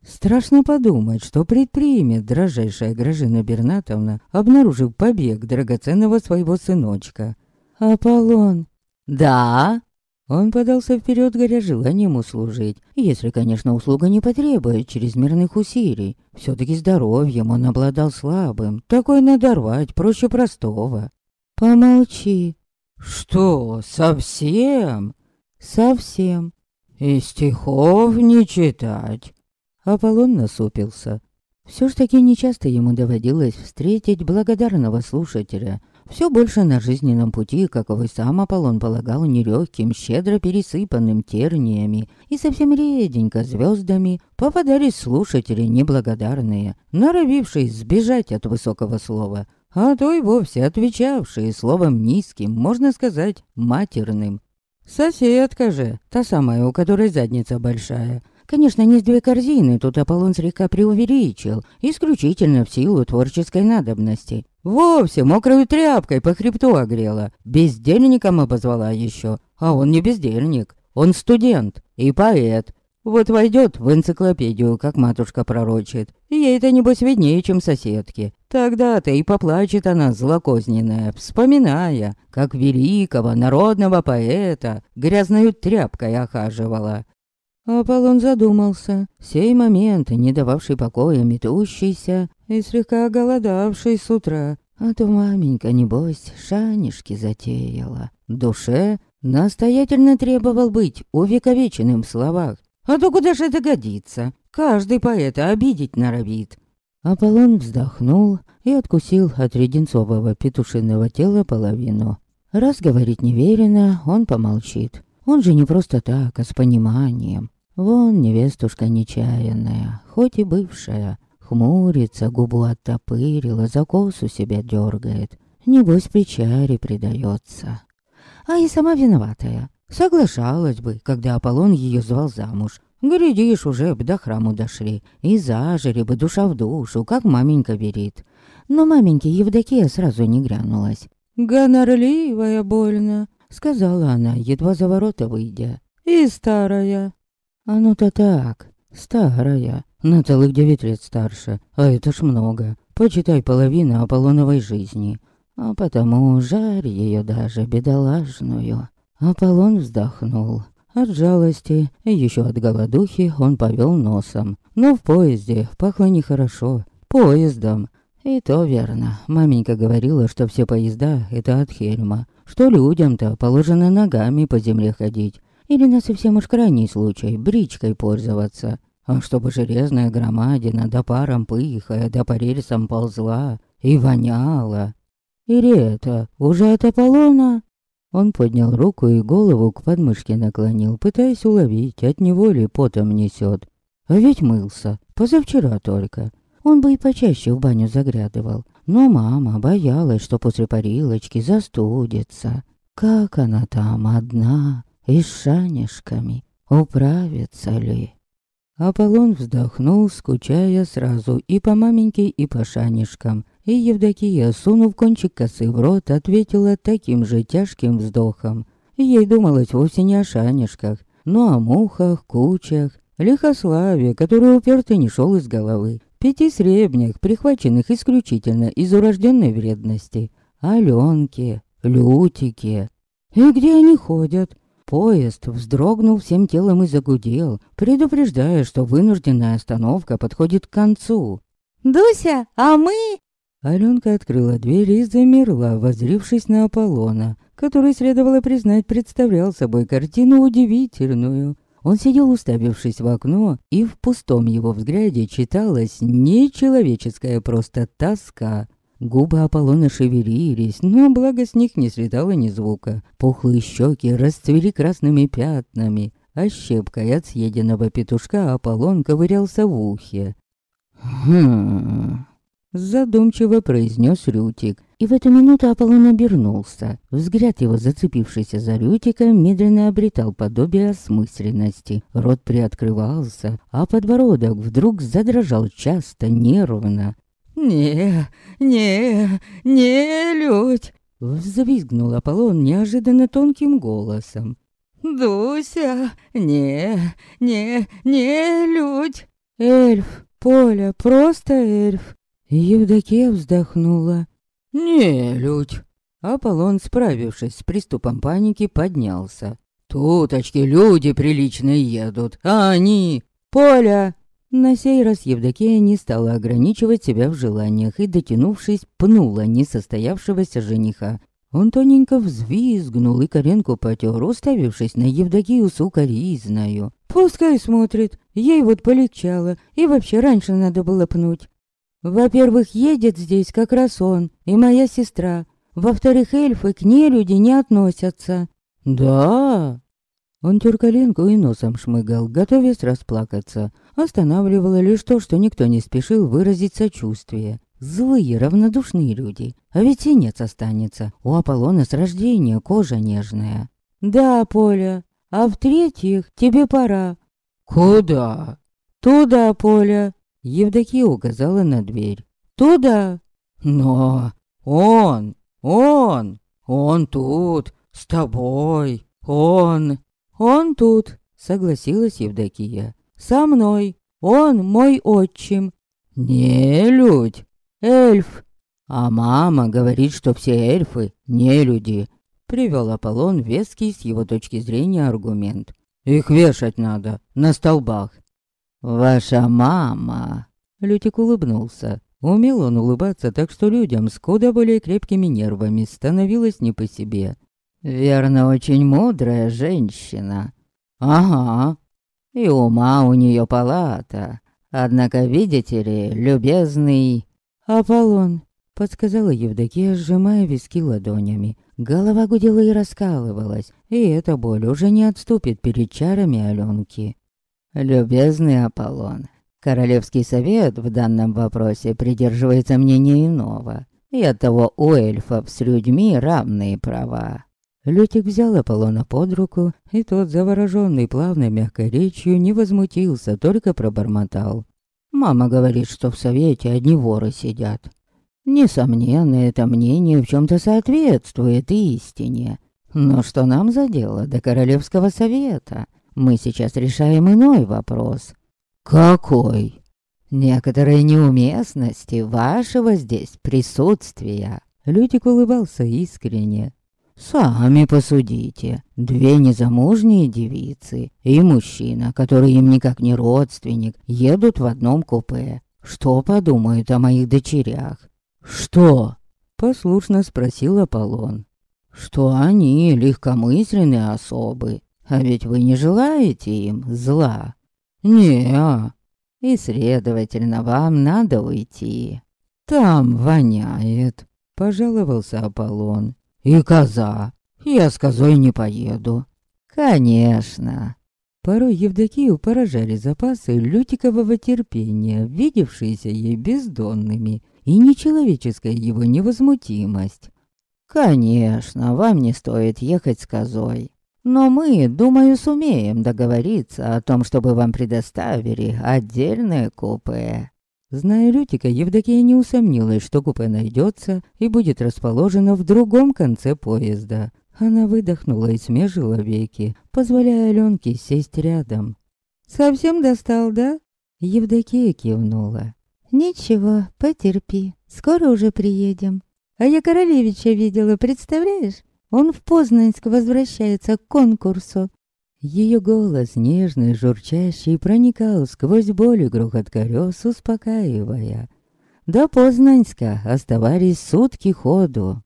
Страшно подумать, что предпримет дрожайшая Гражина Бернатовна, обнаружив побег драгоценного своего сыночка. «Аполлон!» «Да?» Он подался вперед, горя желанием услужить, если, конечно, услуга не потребует чрезмерных усилий. все таки здоровьем он обладал слабым, такое надорвать проще простого. «Помолчи». «Что, совсем?» «Совсем». «И стихов не читать?» Аполлон насупился. Все ж таки нечасто ему доводилось встретить благодарного слушателя. Все больше на жизненном пути, каковой сам Аполлон полагал нелегким, щедро пересыпанным терниями и совсем реденько звездами, попадались слушатели неблагодарные, норовившие сбежать от высокого слова, а то и вовсе отвечавшие словом низким, можно сказать, матерным. Соседка же, та самая, у которой задница большая — Конечно, не с две корзины, тут Аполлон слегка преувеличил, исключительно в силу творческой надобности. Вовсе мокрой тряпкой по хребту огрела, бездельником обозвала еще, а он не бездельник, он студент и поэт. Вот войдет в энциклопедию, как матушка пророчит. Ей-то небось виднее, чем соседки. Тогда-то и поплачет она злокозненная, вспоминая, как великого народного поэта грязной тряпкой охаживала. Аполлон задумался. Сей момент, не дававший покоя метущийся и слегка голодавший с утра. А то маменька, небось, шанишки затеяла. Душе настоятельно требовал быть увековеченным в словах. А то куда же это годится? Каждый поэт обидеть норовит. Аполлон вздохнул и откусил от реденцового петушиного тела половину. Раз говорить неверенно, он помолчит. Он же не просто так, а с пониманием. Вон невестушка нечаянная, хоть и бывшая, хмурится, губу оттопырила, за косу себя дергает. Небось, печали предается. А и сама виноватая. Соглашалась бы, когда Аполлон ее звал замуж. Глядишь, уже б до храму дошли. И зажили бы душа в душу, как маменька верит. Но маменьке Евдокия сразу не грянулась. «Гонорливая больно», — сказала она, едва за ворота выйдя. «И старая, оно-то так, старая, на целых девять лет старше, а это ж много. Почитай половину Аполлоновой жизни. А потому жарь ее даже бедолажную. Аполлон вздохнул. От жалости еще от голодухи он повел носом. Но в поезде пахло нехорошо. Поездом. И то верно. Маменька говорила, что все поезда — это от Хельма. Что людям-то положено ногами по земле ходить. Или на совсем уж крайний случай бричкой пользоваться. А чтобы железная громадина да паром пыхая да по рельсам ползла и воняла. Или это уже от Аполлона? Он поднял руку и голову к подмышке наклонил, пытаясь уловить, от него ли потом несет. А ведь мылся, позавчера только. Он бы и почаще в баню заглядывал. Но мама боялась, что после парилочки застудится. Как она там одна, и с шанишками. Управится ли? Аполлон вздохнул, скучая сразу и по маменьке, и по шанишкам. И Евдокия, сунув кончик косы в рот, ответила таким же тяжким вздохом. Ей думалось вовсе не о шанишках, но о мухах, кучах, лихославе, который уперто не шел из головы, пяти сребнях, прихваченных исключительно из урожденной вредности, Аленке, Лютике. И где они ходят? Поезд вздрогнул всем телом и загудел, предупреждая, что вынужденная остановка подходит к концу. «Дуся, а мы?» Аленка открыла дверь и замерла, возрившись на Аполлона, который, следовало признать, представлял собой картину удивительную. Он сидел, уставившись в окно, и в пустом его взгляде читалась нечеловеческая просто тоска. Губы Аполлона шевелились, но благо с них не слетало ни звука. Пухлые щеки расцвели красными пятнами, а щепкой от съеденного петушка Аполлон ковырялся в ухе. «Хм...» Задумчиво произнес Рютик. И в эту минуту Аполлон обернулся. Взгляд его, зацепившийся за Рютика, медленно обретал подобие осмысленности. Рот приоткрывался, а подбородок вдруг задрожал часто, нервно. «Не, не, не, людь!» Взвизгнул Аполлон неожиданно тонким голосом. «Дуся, не, не, не, людь!» «Эльф, Поля, просто эльф!» Евдокия вздохнула. «Не, людь!» Аполлон, справившись с приступом паники, поднялся. «Туточки люди приличные едут, а они...» «Поля!» На сей раз Евдокия не стала ограничивать себя в желаниях и, дотянувшись, пнула несостоявшегося жениха. Он тоненько взвизгнул и коленку потер, уставившись на Евдокию сукоризною. «Пускай смотрит, ей вот полегчало, и вообще раньше надо было пнуть. Во-первых, едет здесь как раз он и моя сестра. Во-вторых, эльфы к ней люди не относятся. Да. Он тер коленку и носом шмыгал, готовясь расплакаться. Останавливало лишь то, что никто не спешил выразить сочувствие. Злые, равнодушные люди. А ведь синец останется. У Аполлона с рождения кожа нежная. Да, Поля. А в-третьих, тебе пора. Куда? Туда, Поля. Евдокия указала на дверь. «Туда!» «Но он, он, он тут, с тобой, он...» «Он тут», — согласилась Евдокия. «Со мной, он мой отчим». «Не людь, эльф». «А мама говорит, что все эльфы не люди», — привел Аполлон веский с его точки зрения аргумент. «Их вешать надо на столбах». «Ваша мама...» Лютик улыбнулся. Умел он улыбаться так, что людям с куда более крепкими нервами становилось не по себе. «Верно, очень мудрая женщина». «Ага. И ума у нее палата. Однако, видите ли, любезный...» «Аполлон», — подсказала Евдокия, сжимая виски ладонями. Голова гудела и раскалывалась, и эта боль уже не отступит перед чарами Аленки. «Любезный Аполлон, Королевский совет в данном вопросе придерживается мнения иного, и оттого у эльфов с людьми равные права». Лютик взял Аполлона под руку, и тот, завороженный плавной мягкой речью, не возмутился, только пробормотал. «Мама говорит, что в совете одни воры сидят. Несомненно, это мнение в чем-то соответствует истине. Но что нам за дело до Королевского совета? Мы сейчас решаем иной вопрос. Какой? Некоторые неуместности вашего здесь присутствия. Людик улыбался искренне. Сами посудите. Две незамужние девицы и мужчина, который им никак не родственник, едут в одном купе. Что подумают о моих дочерях? Что? Послушно спросил Аполлон. Что они легкомысленные особы, а ведь вы не желаете им зла. не И, следовательно, вам надо уйти. Там воняет, пожаловался Аполлон. И коза. Я с козой не поеду. Конечно. Порой Евдокию поражали запасы лютикового терпения, видевшиеся ей бездонными, и нечеловеческая его невозмутимость. «Конечно, вам не стоит ехать с козой. Но мы, думаю, сумеем договориться о том, чтобы вам предоставили отдельное купе». Зная Лютика, Евдокия не усомнилась, что купе найдется и будет расположено в другом конце поезда. Она выдохнула и смежила веки, позволяя Аленке сесть рядом. «Совсем достал, да?» Евдокия кивнула. «Ничего, потерпи, скоро уже приедем. А я королевича видела, представляешь? Он в Познанск возвращается к конкурсу. Ее голос, нежный, журчащий, проникал сквозь боль и грохот колес, успокаивая. До Познанска оставались сутки ходу.